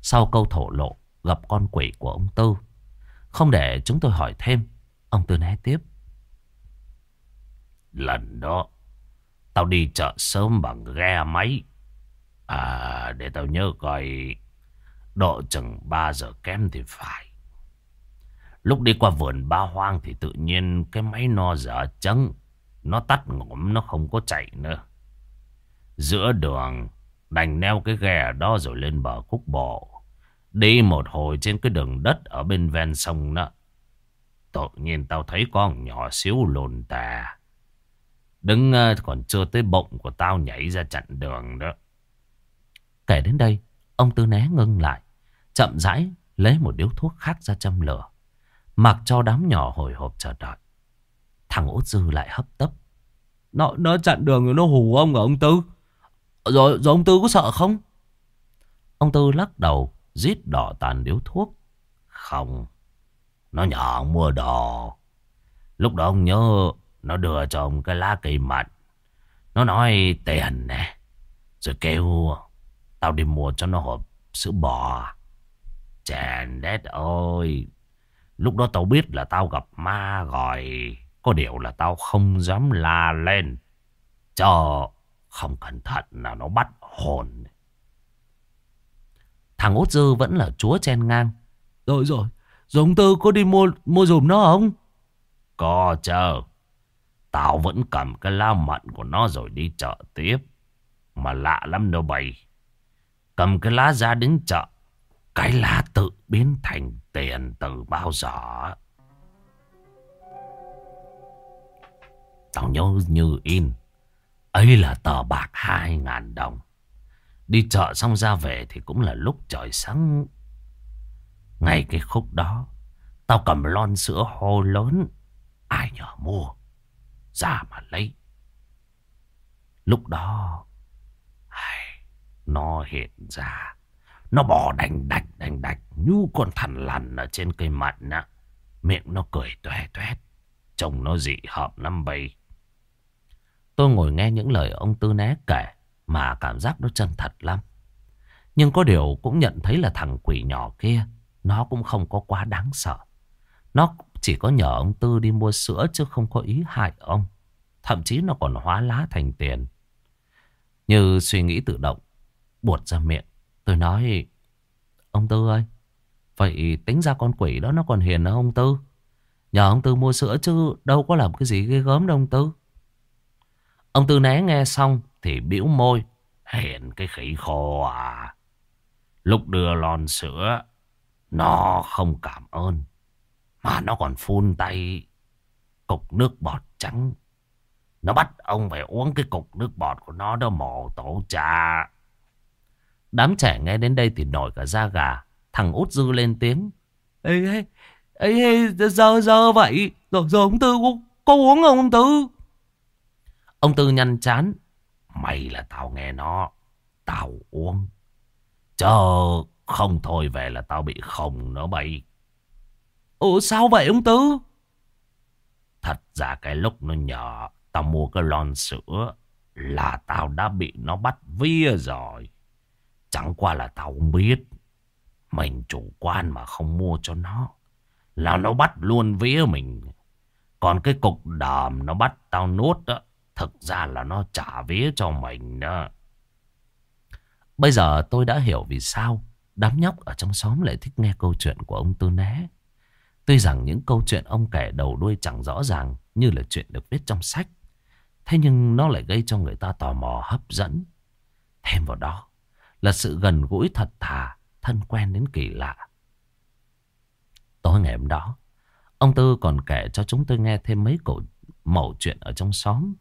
Sau câu thổ lộ gặp con quỷ của ông Tư. Không để chúng tôi hỏi thêm. Ông Tư né tiếp. Lần đó, tao đi chợ sớm bằng ghe máy. À, để tao nhớ coi, độ chừng 3 giờ kém thì phải. Lúc đi qua vườn ba hoang thì tự nhiên cái máy no dở trắng. Nó tắt ngủm nó không có chạy nữa. Giữa đường đành neo cái ghe ở đó rồi lên bờ khúc bộ. Đi một hồi trên cái đường đất ở bên ven sông đó. Tự nhiên tao thấy con nhỏ xíu lồn tà. Đứng ờ, còn chưa tới bụng của tao nhảy ra chặn đường đó. Kể đến đây, ông Tư né ngưng lại. Chậm rãi lấy một điếu thuốc khác ra châm lửa. Mặc cho đám nhỏ hồi hộp chờ đợi. Thằng út dư lại hấp tấp. Nó nó chặn đường rồi nó hù ông ở ông Tư. Rồi, rồi ông Tư có sợ không? Ông Tư lắc đầu, rít đỏ tàn điếu thuốc. Không, nó ông mua đồ. Lúc đó ông nhớ nó đưa cho ông cái lá cây mận. Nó nói tiền nè. Rồi kêu tao đi mua cho nó hộp sữa bò. Chèn đét ơi. Lúc đó tao biết là tao gặp ma rồi. Có điều là tao không dám la lên. Cho không cẩn thận là nó bắt hồn. Thằng út dư vẫn là chúa chen ngang. Rồi rồi. Rồi ông Tư có đi mua mua dùm nó không? Có chờ. Tao vẫn cầm cái la mận của nó rồi đi chợ tiếp. Mà lạ lắm đâu bầy. Cầm cái lá ra đến chợ. Cái lá tự biến thành tiền từ bao giờ Tao nhớ như in, ấy là tờ bạc hai ngàn đồng Đi chợ xong ra về thì cũng là lúc trời sáng Ngay cái khúc đó, Tao cầm lon sữa hô lớn, Ai nhờ mua ra mà lấy. Lúc đó Nó hiện ra. Nó bò đành đạch đành đạch, Như con thằn lằn ở trên cây mận á. Miệng nó cười tuét tuét, Trông nó dị hợp lắm bầy. Tôi ngồi nghe những lời ông Tư Né kể, Mà cảm giác nó chân thật lắm. Nhưng có điều cũng nhận thấy là thằng quỷ nhỏ kia, Nó cũng không có quá đáng sợ. Nó chỉ có nhờ ông Tư đi mua sữa Chứ không có ý hại ông. Thậm chí nó còn hóa lá thành tiền. Như suy nghĩ tự động, Buột ra miệng. Tôi nói, Ông Tư ơi, Vậy tính ra con quỷ đó nó còn hiền hơn ông Tư? Nhờ ông Tư mua sữa chứ Đâu có làm cái gì ghê gớm đâu ông Tư. Ông Tư né nghe xong Thì bĩu môi Hiền cái khỉ khô à. Lúc đưa lon sữa, Nó không cảm ơn. Mà nó còn phun tay Cục nước bọt trắng Nó bắt ông phải uống cái cục nước bọt của nó đó mồ tổ cha Đám trẻ nghe đến đây thì nổi cả da gà. Thằng út dư lên tiếng. Ê, ê, ê, ê giờ, giờ vậy. Rồi, rồi ông Tư có, có uống không ông Tư? Ông Tư nhăn chán. Mày là tao nghe nó. Tao uống. Chờ không thôi về là tao bị khùng nó bay. Ủa, sao vậy, ông Tư? Thật ra cái lúc nó nhỏ tao mua cái lon sữa là tao đã bị nó bắt vía rồi. Chẳng qua là tao không biết. Mình chủ quan mà không mua cho nó. Là nó bắt luôn vía mình. Còn cái cục đờm nó bắt tao nuốt đó. Thực ra là nó trả vía cho mình đó. Bây giờ tôi đã hiểu vì sao đám nhóc ở trong xóm lại thích nghe câu chuyện của ông Tư Né. Tuy rằng những câu chuyện ông kể đầu đuôi chẳng rõ ràng như là chuyện được viết trong sách. Thế nhưng nó lại gây cho người ta tò mò hấp dẫn. Thêm vào đó, là sự gần gũi thật thà, thân quen đến kỳ lạ. Tối ngày hôm đó, ông Tư còn kể cho chúng tôi nghe thêm mấy cổ mẩu chuyện ở trong xóm.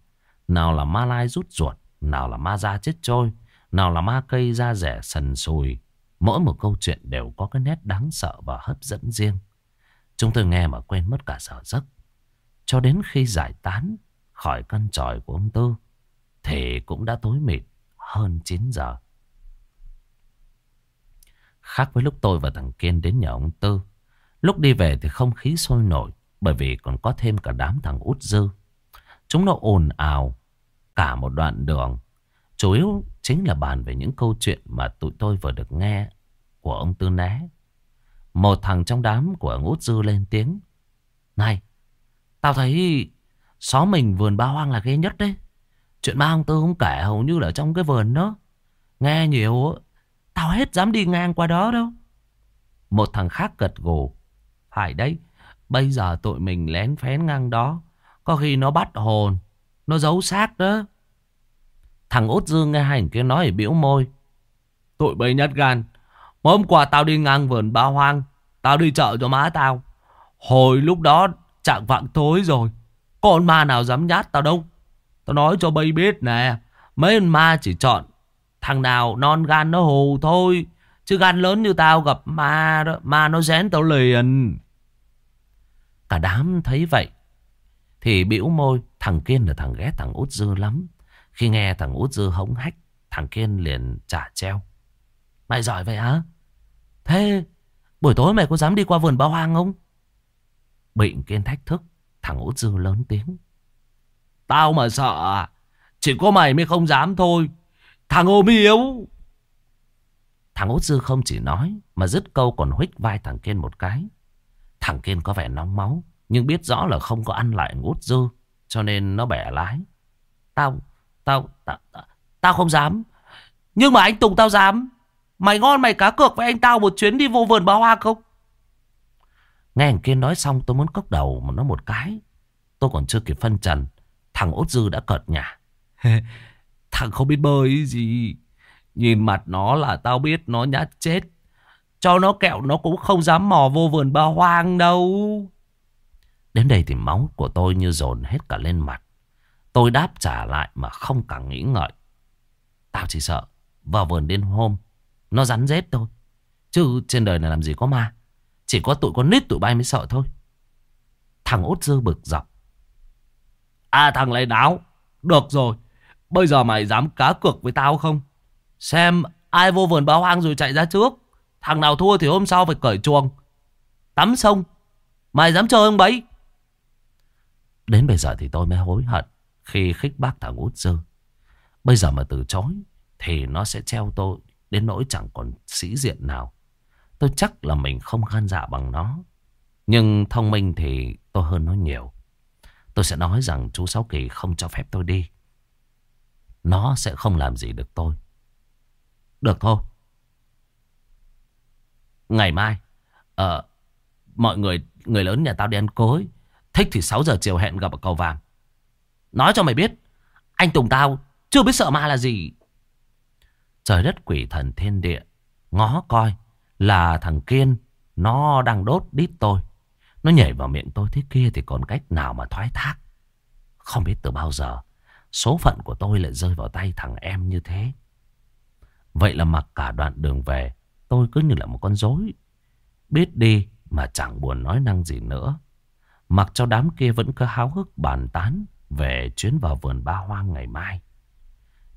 Nào là ma lai rút ruột, nào là ma da chết trôi, nào là ma cây da rẻ sần sùi. Mỗi một câu chuyện đều có cái nét đáng sợ và hấp dẫn riêng. Chúng tôi nghe mà quên mất cả giờ giấc. Cho đến khi giải tán khỏi căn tròi của ông Tư, thì cũng đã tối mịt hơn 9 giờ. Khác với lúc tôi và thằng Kiên đến nhà ông Tư. Lúc đi về thì không khí sôi nổi. Bởi vì còn có thêm cả đám thằng út dư. Chúng nó ồn ào cả một đoạn đường. Chủ yếu chính là bàn về những câu chuyện mà tụi tôi vừa được nghe của ông Tư Né. Một thằng trong đám của ngút dư lên tiếng. Này, tao thấy xóm mình vườn ba hoang là ghê nhất đấy. Chuyện ba ông Tư không kể hầu như là trong cái vườn đó. Nghe nhiều Tao hết dám đi ngang qua đó đâu. Một thằng khác gật gù. Phải đấy. Bây giờ tụi mình lén phén ngang đó. Có khi nó bắt hồn. Nó giấu xác đó. Thằng út dương nghe hành kia nói biểu môi. Tụi bây nhất gan. Hôm qua tao đi ngang vườn ba hoang. Tao đi chợ cho má tao. Hồi lúc đó trạng vạng tối rồi. Con ma nào dám nhát tao đâu. Tao nói cho bay biết nè. Mấy con ma chỉ chọn Thằng nào non gan nó hù thôi. Chứ gan lớn như tao gặp ma đó. Ma nó rén tao liền. Cả đám thấy vậy. Thì bĩu môi. Thằng Kiên là thằng ghét thằng út dư lắm. Khi nghe thằng út dư hống hách. Thằng Kiên liền trả treo. Mày giỏi vậy hả? Thế buổi tối mày có dám đi qua vườn bao hoang không? Bịnh Kiên thách thức. Thằng út dư lớn tiếng. Tao mà sợ à? Chỉ có mày mới không dám thôi. Thằng ôm yếu. Thằng út dư không chỉ nói mà dứt câu còn huých vai thằng Kiên một cái. Thằng Kiên có vẻ nóng máu nhưng biết rõ là không có ăn lại út dư cho nên nó bẻ lái. Tao, tao, tao, tao, tao không dám. Nhưng mà anh Tùng tao dám. Mày ngon mày cá cược với anh tao một chuyến đi vô vườn bao hoa không? Nghe thằng Kiên nói xong tôi muốn cốc đầu mà nó một cái. Tôi còn chưa kịp phân trần. Thằng út dư đã cợt nhả. Thằng không biết bơi gì. Nhìn mặt nó là tao biết nó nhát chết. Cho nó kẹo nó cũng không dám mò vô vườn ba hoang đâu. Đến đây thì máu của tôi như dồn hết cả lên mặt. Tôi đáp trả lại mà không cả nghĩ ngợi. Tao chỉ sợ vào vườn đến hôm nó rắn rết thôi. Chứ trên đời này làm gì có ma. Chỉ có tụi con nít tụi bay mới sợ thôi. Thằng út dư bực dọc. À thằng lấy đáo. Được rồi. Bây giờ mày dám cá cược với tao không? Xem ai vô vườn báo hoang rồi chạy ra trước. Thằng nào thua thì hôm sau phải cởi chuồng. Tắm sông. Mày dám chơi ông bấy? Đến bây giờ thì tôi mới hối hận khi khích bác thằng út dư. Bây giờ mà từ chối thì nó sẽ treo tôi đến nỗi chẳng còn sĩ diện nào. Tôi chắc là mình không gan dạ bằng nó. Nhưng thông minh thì tôi hơn nó nhiều. Tôi sẽ nói rằng chú Sáu Kỳ không cho phép tôi đi. Nó sẽ không làm gì được tôi. Được thôi. Ngày mai, uh, mọi người người lớn nhà tao đi ăn cối. Thích thì 6 giờ chiều hẹn gặp ở cầu vàng. Nói cho mày biết, anh Tùng tao chưa biết sợ ma là gì. Trời đất quỷ thần thiên địa, ngó coi là thằng Kiên, nó đang đốt đít tôi. Nó nhảy vào miệng tôi thế kia thì còn cách nào mà thoái thác. Không biết từ bao giờ, số phận của tôi lại rơi vào tay thằng em như thế. Vậy là mặc cả đoạn đường về, tôi cứ như là một con rối. Biết đi mà chẳng buồn nói năng gì nữa. Mặc cho đám kia vẫn cứ háo hức bàn tán về chuyến vào vườn ba hoang ngày mai.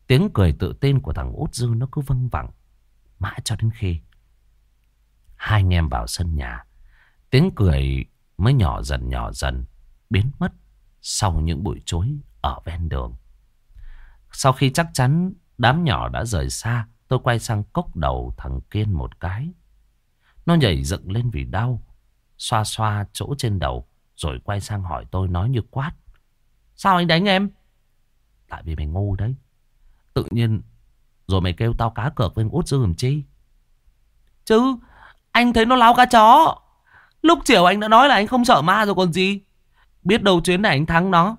Tiếng cười tự tin của thằng út dư nó cứ văng vẳng. Mãi cho đến khi hai anh em vào sân nhà. Tiếng cười mới nhỏ dần nhỏ dần biến mất sau những bụi chối ở ven đường. Sau khi chắc chắn đám nhỏ đã rời xa, tôi quay sang cốc đầu thằng Kiên một cái. Nó nhảy dựng lên vì đau, xoa xoa chỗ trên đầu, rồi quay sang hỏi tôi nói như quát. Sao anh đánh em? Tại vì mày ngu đấy. Tự nhiên rồi mày kêu tao cá cược với út dư làm chi? Chứ anh thấy nó láo cá chó. Lúc chiều anh đã nói là anh không sợ ma rồi còn gì. Biết đâu chuyến này anh thắng nó.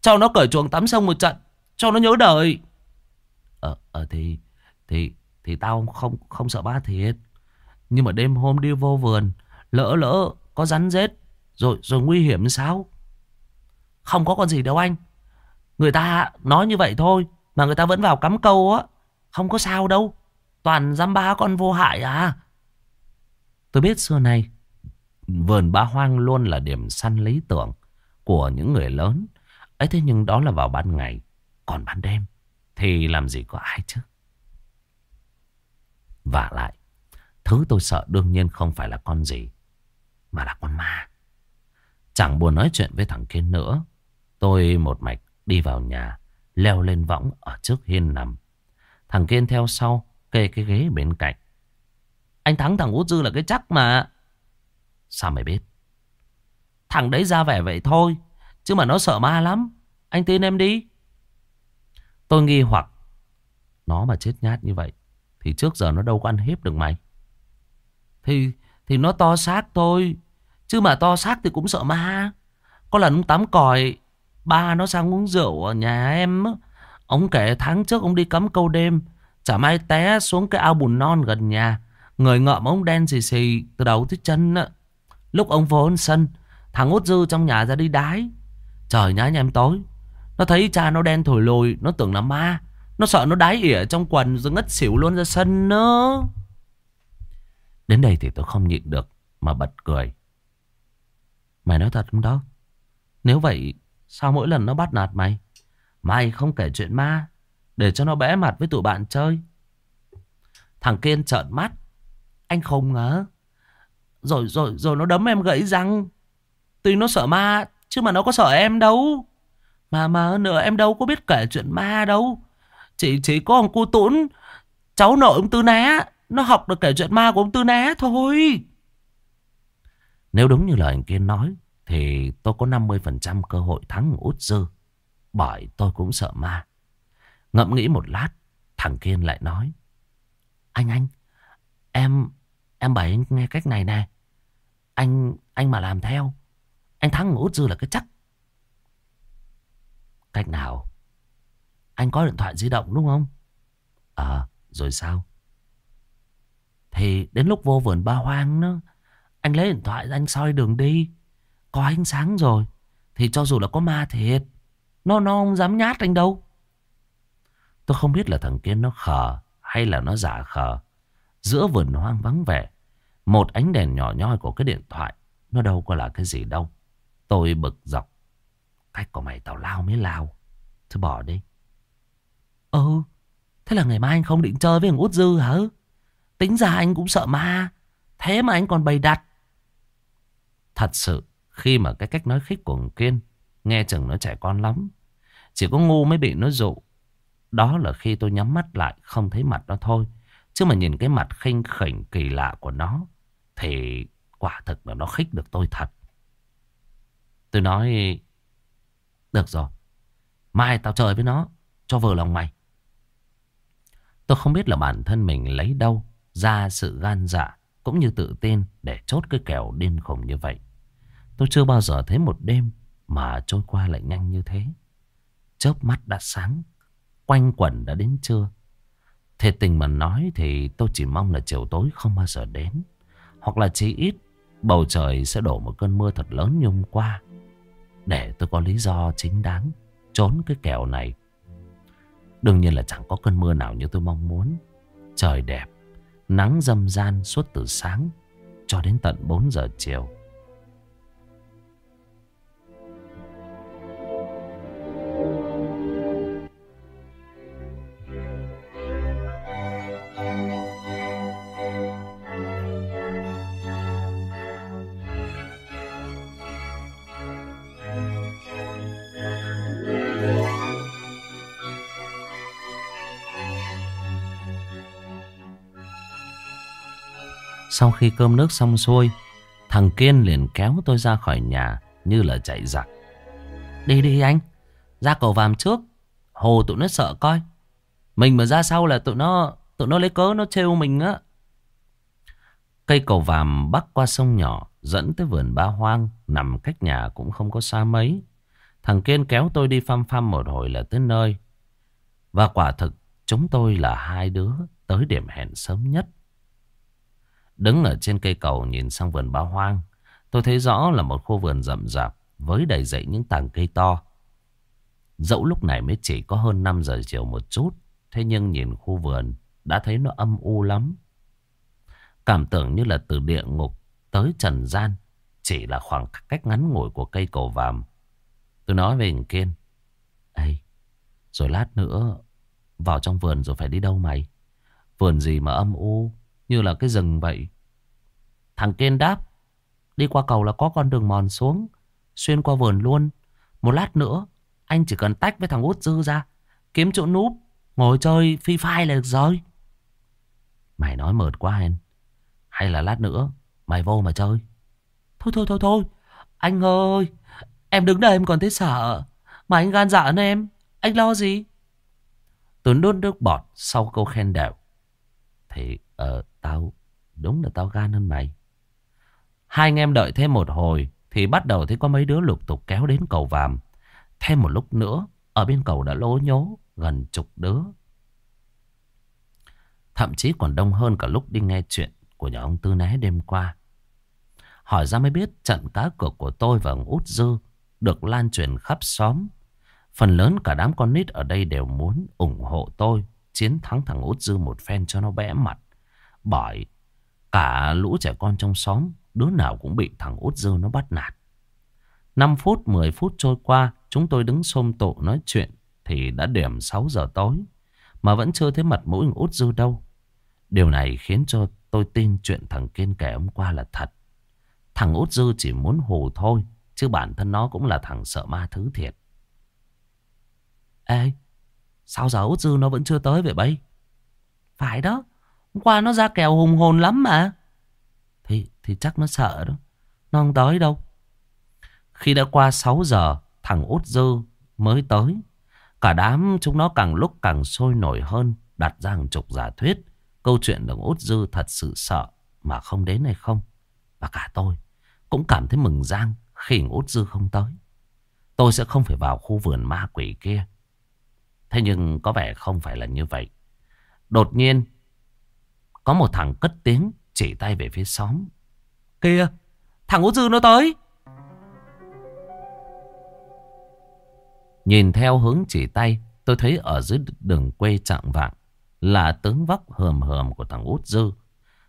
Cho nó cởi chuồng tắm sông một trận. Cho nó nhớ đời. Ờ, ờ thì, thì, thì tao không không sợ ma thiệt. Nhưng mà đêm hôm đi vô vườn. Lỡ lỡ có rắn rết. Rồi, rồi nguy hiểm sao? Không có con gì đâu anh. Người ta nói như vậy thôi. Mà người ta vẫn vào cắm câu á. Không có sao đâu. Toàn dám ba con vô hại à. Tôi biết xưa nay vườn ba hoang luôn là điểm săn lý tưởng của những người lớn. ấy thế nhưng đó là vào ban ngày. Còn ban đêm thì làm gì có ai chứ. Và lại, thứ tôi sợ đương nhiên không phải là con gì, mà là con ma. Chẳng buồn nói chuyện với thằng kia nữa. Tôi một mạch đi vào nhà, leo lên võng ở trước hiên nằm. Thằng Kiên theo sau, kê cái ghế bên cạnh. Anh thắng thằng Út Dư là cái chắc mà. Sao mày biết? Thằng đấy ra vẻ vậy thôi. Chứ mà nó sợ ma lắm. Anh tin em đi. Tôi nghi hoặc. Nó mà chết nhát như vậy. Thì trước giờ nó đâu có ăn hiếp được mày. Thì thì nó to xác thôi. Chứ mà to xác thì cũng sợ ma. Có lần tắm còi. Ba nó sang uống rượu ở nhà em. Ông kể tháng trước ông đi cắm câu đêm. Chả may té xuống cái ao bùn non gần nhà. Người ngợm ông đen xì xì từ đầu tới chân á. Lúc ông vô sân, thằng út dư trong nhà ra đi đái. Trời nhá em tối. Nó thấy cha nó đen thổi lùi, nó tưởng là ma. Nó sợ nó đái ỉa trong quần rồi ngất xỉu luôn ra sân nữa. Đến đây thì tôi không nhịn được mà bật cười. Mày nói thật không đó? Nếu vậy, sao mỗi lần nó bắt nạt mày? Mày không kể chuyện ma, để cho nó bẽ mặt với tụi bạn chơi. Thằng Kiên trợn mắt, anh không ngờ. Rồi rồi rồi nó đấm em gãy răng. Tuy nó sợ ma chứ mà nó có sợ em đâu. Mà mà nữa em đâu có biết kể chuyện ma đâu. Chỉ chỉ có ông cô Tũng cháu nội ông Tư Ná nó học được kể chuyện ma của ông Tư Ná thôi. Nếu đúng như lời anh Kiên nói thì tôi có 50% cơ hội thắng út dư. Bởi tôi cũng sợ ma. Ngẫm nghĩ một lát, thằng Kiên lại nói. Anh anh, em Em bảo anh nghe cách này nè. Anh anh mà làm theo. Anh thắng út dư là cái chắc. Cách nào? Anh có điện thoại di động đúng không? Ờ, rồi sao? Thì đến lúc vô vườn ba hoang nó Anh lấy điện thoại anh soi đường đi có ánh sáng rồi. Thì cho dù là có ma thiệt, Nó nó không dám nhát anh đâu. Tôi không biết là thằng kia nó khờ Hay là nó giả khờ. Giữa vườn hoang vắng vẻ, Một ánh đèn nhỏ nhoi của cái điện thoại Nó đâu có là cái gì đâu. Tôi bực dọc. Cách của mày tao lao mới lao. Thôi bỏ đi. Ừ Thế là ngày mai anh không định chơi với thằng út dư hả? Tính ra anh cũng sợ ma. Thế mà anh còn bày đặt. Thật sự khi mà cái cách nói khích của thằng Kiên, Nghe chừng nó trẻ con lắm. Chỉ có ngu mới bị nó dụ. Đó là khi tôi nhắm mắt lại, Không thấy mặt nó thôi. Chứ mà nhìn cái mặt khinh khỉnh, kỳ lạ của nó, Thì quả thực là nó khích được tôi thật. Tôi nói, Được rồi, Mai tao chơi với nó, Cho vừa lòng mày. Tôi không biết là bản thân mình lấy đâu ra sự gan dạ cũng như tự tin để chốt cái kèo điên khùng như vậy. Tôi chưa bao giờ thấy một đêm mà trôi qua lại nhanh như thế. Chớp mắt đã sáng, quanh quẩn đã đến trưa. Thiệt tình mà nói thì tôi chỉ mong là chiều tối không bao giờ đến. Hoặc là chỉ ít bầu trời sẽ đổ một cơn mưa thật lớn như hôm qua. Để tôi có lý do chính đáng trốn cái kèo này Đương nhiên là chẳng có cơn mưa nào như tôi mong muốn. Trời đẹp, nắng dâm gian suốt từ sáng cho đến tận 4 giờ chiều. Sau khi cơm nước xong xuôi, thằng Kiên liền kéo tôi ra khỏi nhà như là chạy giặc. Đi đi anh, ra cầu vàm trước, hồ tụi nó sợ coi. Mình mà ra sau là tụi nó tụi nó lấy cớ nó trêu mình á. Cây cầu vàm bắc qua sông nhỏ dẫn tới vườn ba hoang nằm cách nhà cũng không có xa mấy. Thằng Kiên kéo tôi đi phăm phăm một hồi là tới nơi. Và quả thực chúng tôi là hai đứa tới điểm hẹn sớm nhất. Đứng ở trên cây cầu nhìn sang vườn bao hoang. Tôi thấy rõ là một khu vườn rậm rạp với đầy dậy những tàng cây to. Dẫu lúc này mới chỉ có hơn 5 giờ chiều một chút. Thế nhưng nhìn khu vườn đã thấy nó âm u lắm. Cảm tưởng như là từ địa ngục tới trần gian. Chỉ là khoảng cách ngắn ngủi của cây cầu vàm. Tôi nói với hình Kiên. Ê, rồi lát nữa vào trong vườn rồi phải đi đâu mày? Vườn gì mà âm u? Như là cái rừng vậy. Thằng Kiên đáp Đi qua cầu là có con đường mòn xuống Xuyên qua vườn luôn. Một lát nữa Anh chỉ cần tách với thằng út dư ra Kiếm chỗ núp Ngồi chơi phi phai là được rồi. Mày nói mệt quá hen. Hay là lát nữa Mày vô mà chơi. Thôi thôi thôi thôi. Anh ơi Em đứng đây em còn thấy sợ. Mà anh gan dạ nữa em Anh lo gì? Tuấn đốt nước bọt sau câu khen đều. Thì uh, tao. Đúng là tao gan hơn mày. Hai anh em đợi thêm một hồi Thì bắt đầu thấy có mấy đứa lục tục kéo đến cầu vàm. Thêm một lúc nữa, Ở bên cầu đã lố nhố Gần chục đứa. Thậm chí còn đông hơn cả lúc đi nghe chuyện Của nhà ông Tư Né đêm qua. Hỏi ra mới biết trận cá cược của tôi và ông Út Dư Được lan truyền khắp xóm. Phần lớn cả đám con nít ở đây đều muốn ủng hộ tôi, Chiến thắng thằng Út Dư một phen cho nó bẽ mặt bởi cả lũ trẻ con trong xóm, Đứa nào cũng bị thằng út dư nó bắt nạt. 5 phút 10 phút trôi qua, Chúng tôi đứng xôm tụ nói chuyện Thì đã điểm 6 giờ tối, Mà vẫn chưa thấy mặt mũi út dư đâu. Điều này khiến cho tôi tin chuyện thằng Kiên kể hôm qua là thật. Thằng út dư chỉ muốn hù thôi, Chứ bản thân nó cũng là thằng sợ ma thứ thiệt. Ê, Sao giờ út dư nó vẫn chưa tới vậy bây Phải đó. Hôm qua nó ra kèo hùng hồn lắm mà. Thì, thì chắc nó sợ đó. Nó không tới đâu. Khi đã qua 6 giờ, thằng út dư mới tới. Cả đám chúng nó càng lúc càng sôi nổi hơn, đặt ra hàng chục giả thuyết. Câu chuyện đồng út dư thật sự sợ mà không đến hay không. Và cả tôi cũng cảm thấy mừng giang khi út dư không tới. Tôi sẽ không phải vào khu vườn ma quỷ kia. Thế nhưng có vẻ không phải là như vậy. Đột nhiên có một thằng cất tiếng chỉ tay về phía xóm. Kìa, thằng Út Dư nó tới. Nhìn theo hướng chỉ tay, tôi thấy ở dưới đường quê trạng vạng là tướng vóc hờm hờm của thằng Út Dư.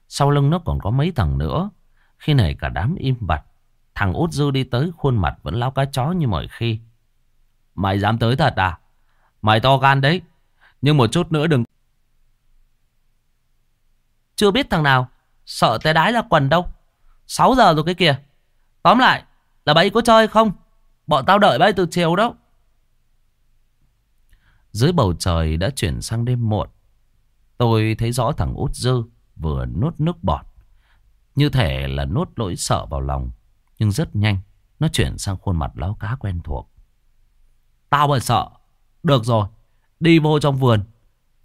Sau lưng nó còn có mấy thằng nữa. Khi này cả đám im bặt. Thằng Út Dư đi tới khuôn mặt vẫn lao cá chó như mọi khi. Mày dám tới thật à? Mày to gan đấy. Nhưng một chút nữa đừng... Chưa biết thằng nào. Sợ té đái ra quần đâu. 6 giờ rồi cái kìa. Tóm lại là bấy có chơi không? Bọn tao đợi bay từ chiều đâu. Dưới bầu trời đã chuyển sang đêm muộn. Tôi thấy rõ thằng út dư vừa nuốt nước bọt. Như thể là nuốt lỗi sợ vào lòng. Nhưng rất nhanh, nó chuyển sang khuôn mặt láo cá quen thuộc. Tao mà sợ. Được rồi, đi vô trong vườn.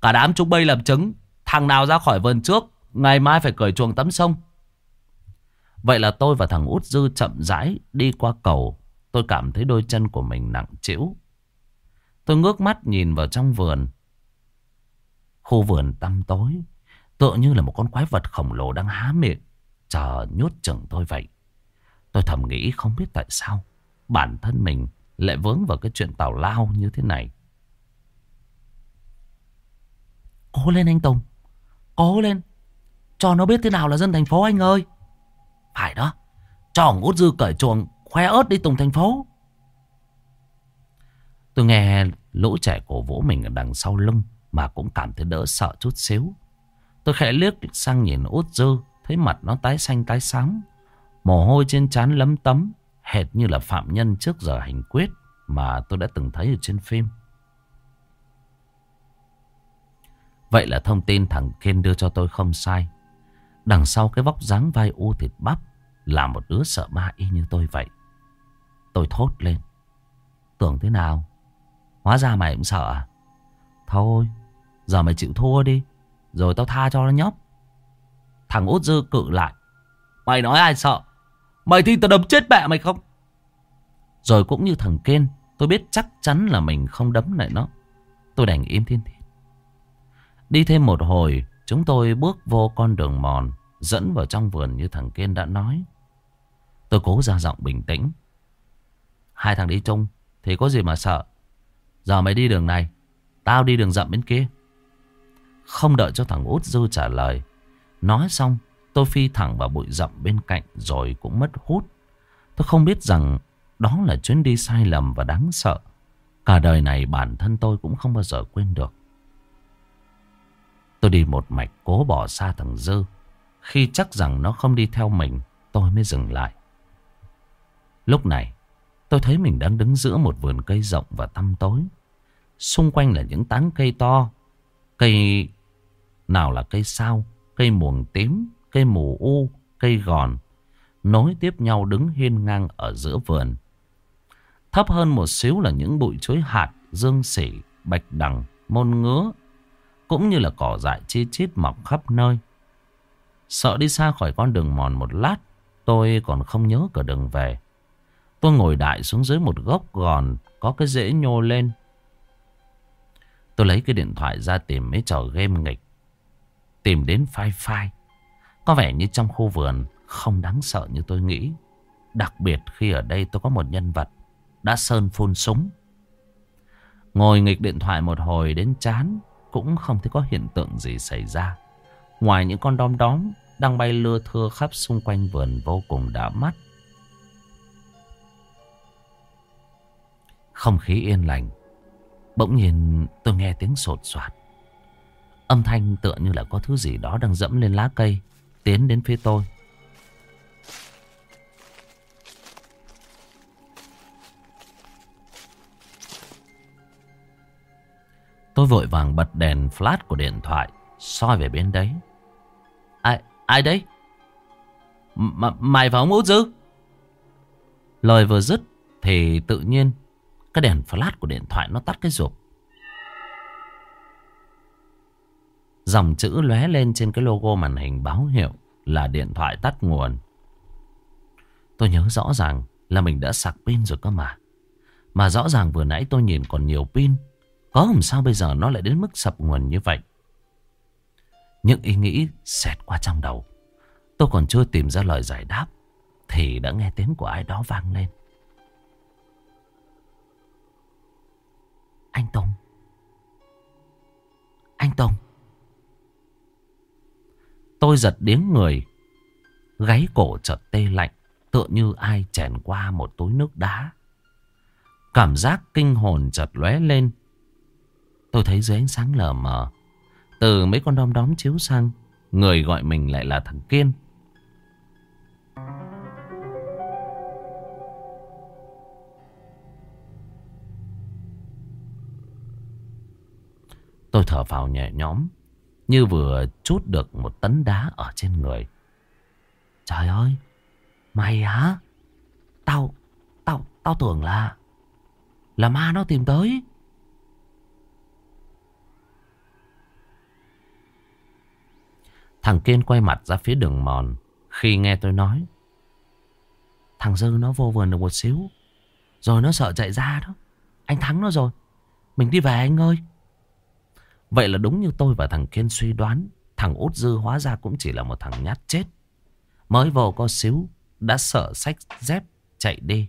Cả đám chúng bay làm chứng Thằng nào ra khỏi vườn trước, ngày mai phải cởi chuồng tắm sông. Vậy là tôi và thằng út dư chậm rãi đi qua cầu. Tôi cảm thấy đôi chân của mình nặng trĩu. Tôi ngước mắt nhìn vào trong vườn. Khu vườn tăm tối, tựa như là một con quái vật khổng lồ đang há miệng, chờ nhốt chừng tôi vậy. Tôi thầm nghĩ không biết tại sao bản thân mình lại vướng vào cái chuyện tào lao như thế này. Cố lên anh Tùng, cố lên, cho nó biết thế nào là dân thành phố anh ơi. Phải đó, cho ngút dư cởi chuồng, khoe ớt đi Tùng thành phố. Tôi nghe lũ trẻ cổ vũ mình ở đằng sau lưng mà cũng cảm thấy đỡ sợ chút xíu. Tôi khẽ liếc sang nhìn út dư, thấy mặt nó tái xanh tái xám. Mồ hôi trên trán lấm tấm, hệt như là phạm nhân trước giờ hành quyết mà tôi đã từng thấy ở trên phim. Vậy là thông tin thằng Kiên đưa cho tôi không sai. Đằng sau cái vóc dáng vai u thịt bắp là một đứa sợ ma y như tôi vậy. Tôi thốt lên. Tưởng thế nào? Hóa ra mày cũng sợ à? Thôi, giờ mày chịu thua đi. Rồi tao tha cho nó nhóc. Thằng út dư cự lại. Mày nói ai sợ? Mày thì tao đấm chết mẹ mày không? Rồi cũng như thằng Ken, tôi biết chắc chắn là mình không đấm lại nó. Tôi đành im thiên thiên. Đi thêm một hồi, chúng tôi bước vô con đường mòn, dẫn vào trong vườn như thằng kiên đã nói. Tôi cố ra giọng bình tĩnh. Hai thằng đi chung thì có gì mà sợ. Giờ mày đi đường này Tao đi đường dậm bên kia Không đợi cho thằng út dư trả lời Nói xong tôi phi thẳng vào bụi rậm bên cạnh Rồi cũng mất hút Tôi không biết rằng Đó là chuyến đi sai lầm và đáng sợ Cả đời này bản thân tôi cũng không bao giờ quên được Tôi đi một mạch cố bỏ xa thằng Dư Khi chắc rằng nó không đi theo mình Tôi mới dừng lại Lúc này Tôi thấy mình đang đứng giữa một vườn cây rộng và tăm tối. Xung quanh là những tán cây to. Cây nào là cây sao, cây muồng tím, cây mù u, cây gòn. Nối tiếp nhau đứng hiên ngang ở giữa vườn. Thấp hơn một xíu là những bụi chuối hạt, dương sỉ, bạch đằng, môn ngứa. Cũng như là cỏ dại chi chít mọc khắp nơi. Sợ đi xa khỏi con đường mòn một lát, tôi còn không nhớ cả đường về. Tôi ngồi đại xuống dưới một gốc gòn Có cái rễ nhô lên. Tôi lấy cái điện thoại ra tìm mấy trò game nghịch. Tìm đến phai phai Có vẻ như trong khu vườn Không đáng sợ như tôi nghĩ. Đặc biệt khi ở đây tôi có một nhân vật Đã sơn phun súng. Ngồi nghịch điện thoại một hồi đến chán cũng không thấy có hiện tượng gì xảy ra Ngoài những con đom đóm Đang bay lưa thưa khắp xung quanh vườn vô cùng đã mắt Không khí yên lành. Bỗng nhiên tôi nghe tiếng sột soạt. Âm thanh tựa như là có thứ gì đó đang dẫm lên lá cây. Tiến đến phía tôi. Tôi vội vàng bật đèn flash của điện thoại. soi về bên đấy. Ai, ai đấy? M mày và ông Út Dư? Lời vừa dứt thì tự nhiên cái đèn flash của điện thoại nó tắt cái rụp. Dòng chữ lóe lên trên cái logo màn hình báo hiệu là điện thoại tắt nguồn. Tôi nhớ rõ ràng là mình đã sạc pin rồi cơ mà. Mà rõ ràng vừa nãy tôi nhìn còn nhiều pin. Có làm sao bây giờ nó lại đến mức sập nguồn như vậy? Những ý nghĩ xẹt qua trong đầu. Tôi còn chưa tìm ra lời giải đáp. Thì đã nghe tiếng của ai đó vang lên. Anh Tùng. Anh Tùng. Tôi giật điếng người. Gáy cổ chợt tê lạnh. Tựa như ai chèn qua một túi nước đá. Cảm giác kinh hồn chợt lóe lên. Tôi thấy dưới ánh sáng lờ mờ. Từ mấy con đom đóm chiếu sang. Người gọi mình lại là thằng Kiên. Tôi thở vào nhẹ nhõm. Như vừa chút được một tấn đá ở trên người. Trời ơi! Mày hả? Tao, tao, tao tưởng là... Là ma nó tìm tới. Thằng Kiên quay mặt ra phía đường mòn. Khi nghe tôi nói. Thằng Dư nó vô vườn được một xíu. Rồi nó sợ chạy ra đó. Anh thắng nó rồi. Mình đi về anh ơi. Vậy là đúng như tôi và thằng Kiên suy đoán. Thằng Út Dư hóa ra cũng chỉ là một thằng nhát chết. Mới vô có xíu. Đã sợ sách dép chạy đi.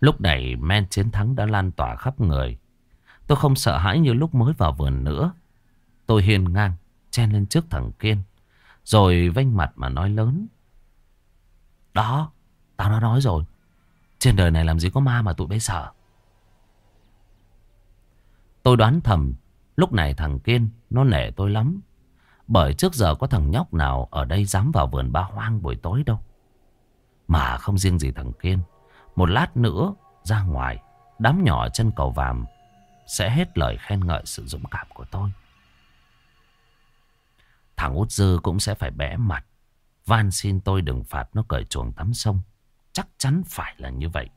Lúc này men chiến thắng đã lan tỏa khắp người. Tôi không sợ hãi như lúc mới vào vườn nữa. Tôi hiền ngang, chen lên trước thằng Kiên. Rồi vênh mặt mà nói lớn. Đó, tao đã nói rồi. Trên đời này làm gì có ma mà tụi bay sợ. Tôi đoán thầm, lúc này thằng Kiên nó nể tôi lắm. Bởi trước giờ có thằng nhóc nào ở đây dám vào vườn ba hoang buổi tối đâu. Mà không riêng gì thằng Kiên. Một lát nữa ra ngoài, đám nhỏ chân cầu vàm sẽ hết lời khen ngợi sự dũng cảm của tôi. Thằng út dư cũng sẽ phải bẽ mặt. Van xin tôi đừng phạt nó cởi chuồng tắm sông. Chắc chắn phải là như vậy.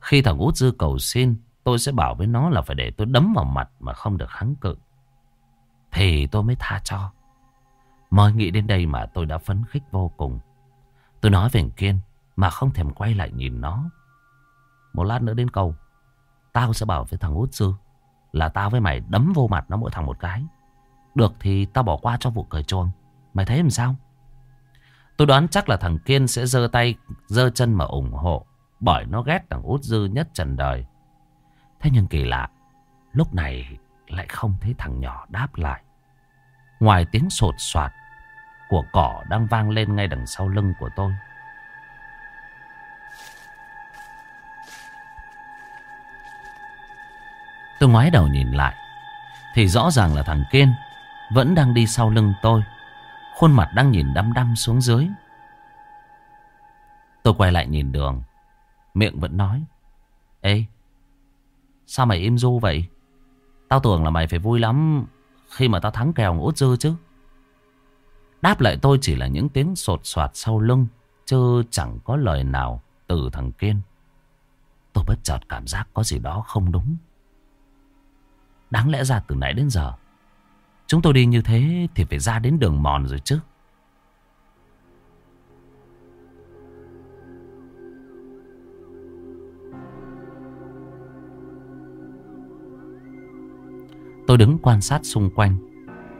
Khi thằng út dư cầu xin, tôi sẽ bảo với nó là phải để tôi đấm vào mặt mà không được kháng cự. Thì tôi mới tha cho. Mới nghĩ đến đây mà tôi đã phấn khích vô cùng. Tôi nói về Kiên mà không thèm quay lại nhìn nó. Một lát nữa đến cầu, tao sẽ bảo với thằng út dư là tao với mày đấm vô mặt nó mỗi thằng một cái. Được thì tao bỏ qua cho vụ cởi chuồng. Mày thấy làm sao? Tôi đoán chắc là thằng Kiên sẽ giơ tay, giơ chân mà ủng hộ. Bởi nó ghét thằng út dư nhất trần đời. Thế nhưng kỳ lạ, lúc này lại không thấy thằng nhỏ đáp lại. Ngoài tiếng sột soạt của cỏ đang vang lên ngay đằng sau lưng của tôi. Tôi ngoái đầu nhìn lại Thì rõ ràng là thằng Kiên vẫn đang đi sau lưng tôi. Khuôn mặt đang nhìn đăm đăm xuống dưới. Tôi quay lại nhìn đường. Miệng vẫn nói, Ê, Sao mày im du vậy? Tao tưởng là mày phải vui lắm Khi mà tao thắng kèo út dư chứ. Đáp lại tôi chỉ là những tiếng sột soạt sau lưng, Chứ chẳng có lời nào từ thằng Kiên. Tôi bất chợt cảm giác có gì đó không đúng. Đáng lẽ ra từ nãy đến giờ Chúng tôi đi như thế Thì phải ra đến đường mòn rồi chứ. Tôi đứng quan sát xung quanh.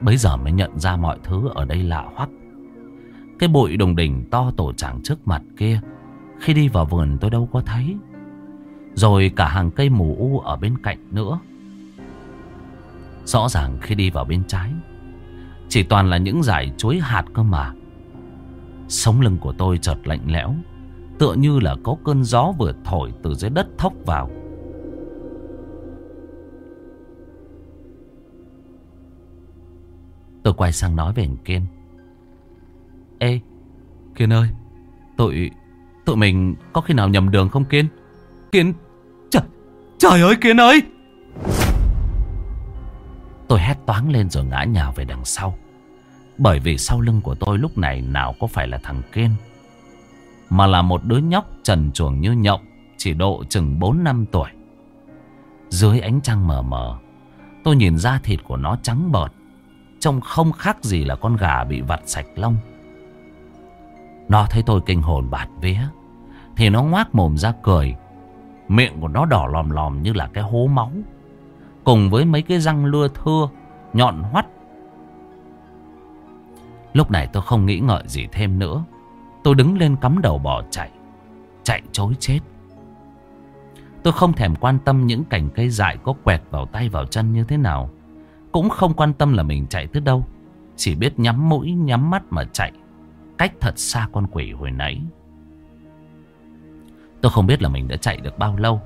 Bấy giờ mới nhận ra mọi thứ ở đây lạ hoắc. Cái bụi đồng đỉnh to tổ tràng trước mặt kia, Khi đi vào vườn tôi đâu có thấy. Rồi cả hàng cây mù u ở bên cạnh nữa. Rõ ràng khi đi vào bên trái, Chỉ toàn là những dải chuối hạt cơ mà. Sống lưng của tôi chợt lạnh lẽo, Tựa như là có cơn gió vừa thổi từ dưới đất thốc vào. Tôi quay sang nói về Kiên. Ê, Kiên ơi, Tụi Tụi mình có khi nào nhầm đường không Kiên? Kiên, Trời Trời ơi Kiên ơi! Tôi hét toáng lên rồi ngã nhào về đằng sau. Bởi vì sau lưng của tôi lúc này nào có phải là thằng Kiên. Mà là một đứa nhóc trần chuồng như nhộng, chỉ độ chừng 4 năm tuổi. Dưới ánh trăng mờ mờ, tôi nhìn da thịt của nó trắng bợt. Trông không khác gì là con gà bị vặt sạch lông. Nó thấy tôi kinh hồn bạt vía. Thì nó ngoác mồm ra cười. Miệng của nó đỏ lòm lòm như là cái hố máu. Cùng với mấy cái răng lưa thưa, Nhọn hoắt Lúc này tôi không nghĩ ngợi gì thêm nữa. Tôi đứng lên cắm đầu bỏ chạy. Chạy chối chết. Tôi không thèm quan tâm những cành cây dại có quẹt vào tay vào chân như thế nào. Cũng không quan tâm là mình chạy tới đâu. Chỉ biết nhắm mũi, nhắm mắt mà chạy. Cách thật xa con quỷ hồi nãy. Tôi không biết là mình đã chạy được bao lâu.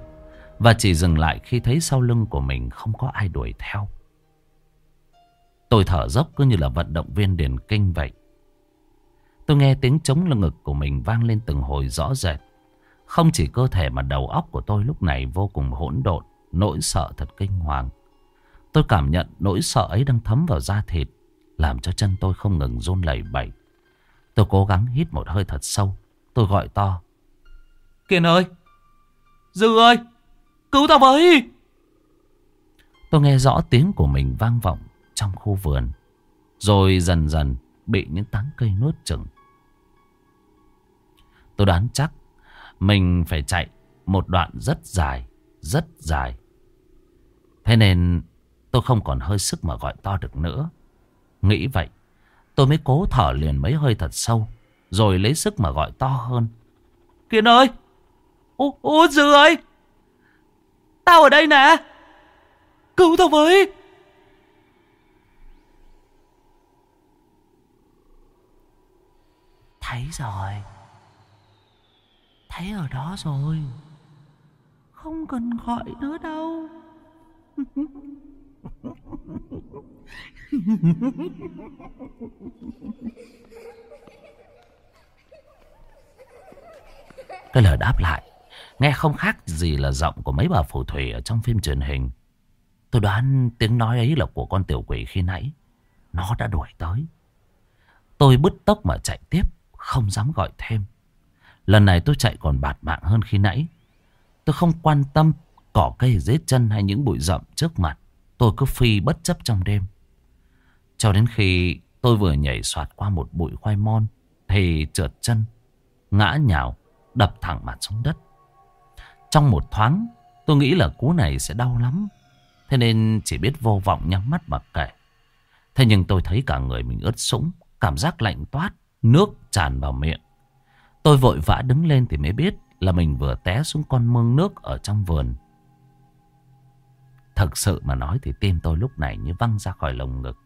Và chỉ dừng lại khi thấy sau lưng của mình không có ai đuổi theo. Tôi thở dốc cứ như là vận động viên điền kinh vậy. Tôi nghe tiếng chống lưng ngực của mình vang lên từng hồi rõ rệt. Không chỉ cơ thể mà đầu óc của tôi lúc này vô cùng hỗn độn, nỗi sợ thật kinh hoàng. Tôi cảm nhận nỗi sợ ấy đang thấm vào da thịt, làm cho chân tôi không ngừng run lẩy bẩy. Tôi cố gắng hít một hơi thật sâu, tôi gọi to. Kiên ơi! Dư ơi! Cứu tao với! Tôi nghe rõ tiếng của mình vang vọng trong khu vườn. Rồi dần dần bị những tán cây nuốt chừng. Tôi đoán chắc mình phải chạy một đoạn rất dài, rất dài. Thế nên tôi không còn hơi sức mà gọi to được nữa. Nghĩ vậy, tôi mới cố thở liền mấy hơi thật sâu, rồi lấy sức mà gọi to hơn. Kiên ơi! Ô, ô dư ơi! Tao ở đây nè! Cứu tao với! Thấy rồi. Thấy ở đó rồi. Không cần gọi nữa đâu. Cái lời đáp lại Nghe không khác gì là giọng của mấy bà phù thủy Ở trong phim truyền hình. Tôi đoán tiếng nói ấy là của con tiểu quỷ khi nãy. Nó đã đuổi tới. Tôi bứt tốc mà chạy tiếp, Không dám gọi thêm. Lần này tôi chạy còn bạt mạng hơn khi nãy. Tôi không quan tâm Cỏ cây dưới chân hay những bụi rậm trước mặt. Tôi cứ phi bất chấp trong đêm. Cho đến khi tôi vừa nhảy soạt qua một bụi khoai mon, Thì trượt chân, Ngã nhào, Đập thẳng mặt xuống đất. Trong một thoáng, Tôi nghĩ là cú này sẽ đau lắm. Thế nên chỉ biết vô vọng nhắm mắt mặc kệ. Thế nhưng tôi thấy cả người mình ướt sũng, Cảm giác lạnh toát, Nước tràn vào miệng. Tôi vội vã đứng lên thì mới biết Là mình vừa té xuống con mương nước Ở trong vườn. Thật sự mà nói thì tim tôi lúc này như văng ra khỏi lồng ngực.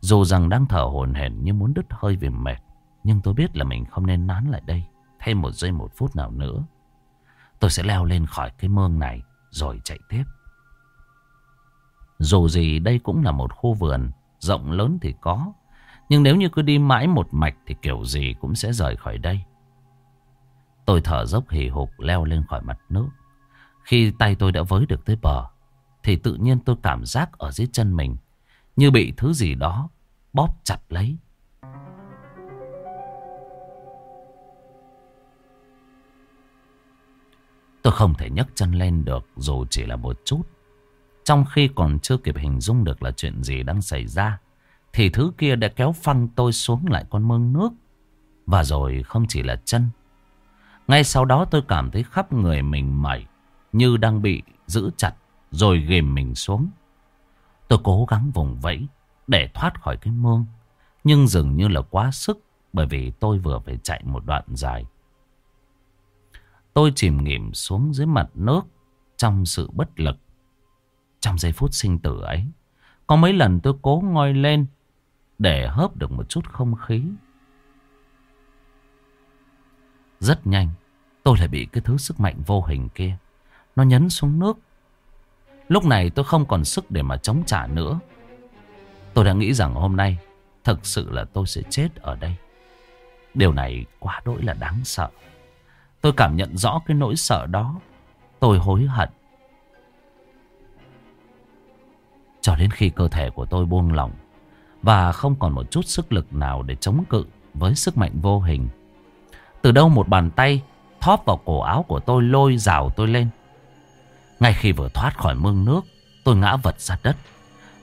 Dù rằng đang thở hổn hển như muốn đứt hơi vì mệt, Nhưng tôi biết là mình không nên nán lại đây Thêm một giây một phút nào nữa. Tôi sẽ leo lên khỏi cái mương này Rồi chạy tiếp. Dù gì đây cũng là một khu vườn, Rộng lớn thì có, Nhưng nếu như cứ đi mãi một mạch Thì kiểu gì cũng sẽ rời khỏi đây. Tôi thở dốc hì hục leo lên khỏi mặt nước. Khi tay tôi đã với được tới bờ, Thì tự nhiên tôi cảm giác ở dưới chân mình Như bị thứ gì đó bóp chặt lấy. Tôi không thể nhấc chân lên được dù chỉ là một chút. Trong khi còn chưa kịp hình dung được là chuyện gì đang xảy ra, thì thứ kia đã kéo phăng tôi xuống lại con mương nước. Và rồi không chỉ là chân. Ngay sau đó tôi cảm thấy khắp người mình mẩy như đang bị giữ chặt rồi ghìm mình xuống. Tôi cố gắng vùng vẫy để thoát khỏi cái mương. Nhưng dường như là quá sức bởi vì tôi vừa phải chạy một đoạn dài. Tôi chìm nghỉm xuống dưới mặt nước trong sự bất lực. Trong giây phút sinh tử ấy, có mấy lần tôi cố ngoi lên để hớp được một chút không khí. Rất nhanh, tôi lại bị cái thứ sức mạnh vô hình kia. Nó nhấn xuống nước. Lúc này tôi không còn sức để mà chống trả nữa. Tôi đã nghĩ rằng hôm nay thật sự là tôi sẽ chết ở đây. Điều này quá đỗi là đáng sợ. Tôi cảm nhận rõ cái nỗi sợ đó. Tôi hối hận. Cho đến khi cơ thể của tôi buông lỏng và không còn một chút sức lực nào để chống cự với sức mạnh vô hình. Từ đâu một bàn tay thóp vào cổ áo của tôi lôi rào tôi lên. Ngay khi vừa thoát khỏi mương nước, tôi ngã vật ra đất.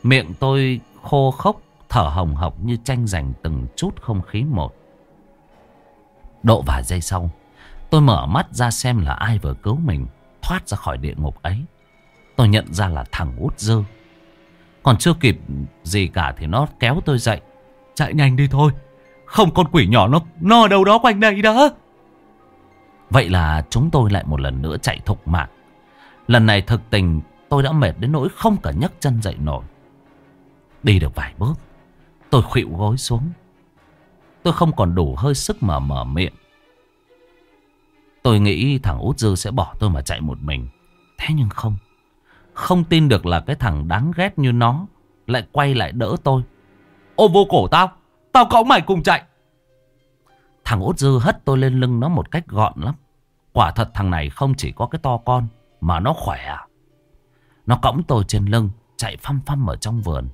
Miệng tôi khô khốc, thở hồng hộc như tranh giành từng chút không khí một. Độ vài giây sau, Tôi mở mắt ra xem là ai vừa cứu mình, Thoát ra khỏi địa ngục ấy. Tôi nhận ra là thằng út dơ. Còn chưa kịp gì cả thì nó kéo tôi dậy. Chạy nhanh đi thôi, Không con quỷ nhỏ nó Nó ở đâu đó quanh đây đó. Vậy là chúng tôi lại một lần nữa chạy thục mạng. Lần này thực tình, tôi đã mệt đến nỗi không cả nhấc chân dậy nổi. Đi được vài bước, Tôi khuỵu gối xuống. Tôi không còn đủ hơi sức mà mở miệng. Tôi nghĩ thằng út dư sẽ bỏ tôi mà chạy một mình. Thế nhưng không. Không tin được là cái thằng đáng ghét như nó Lại quay lại đỡ tôi. Ô, vô cổ tao. Tao cõng mày cùng chạy. Thằng út dư hất tôi lên lưng nó một cách gọn lắm. Quả thật thằng này không chỉ có cái to con Mà nó khỏe à. Nó cõng tôi trên lưng, Chạy phăm phăm ở trong vườn.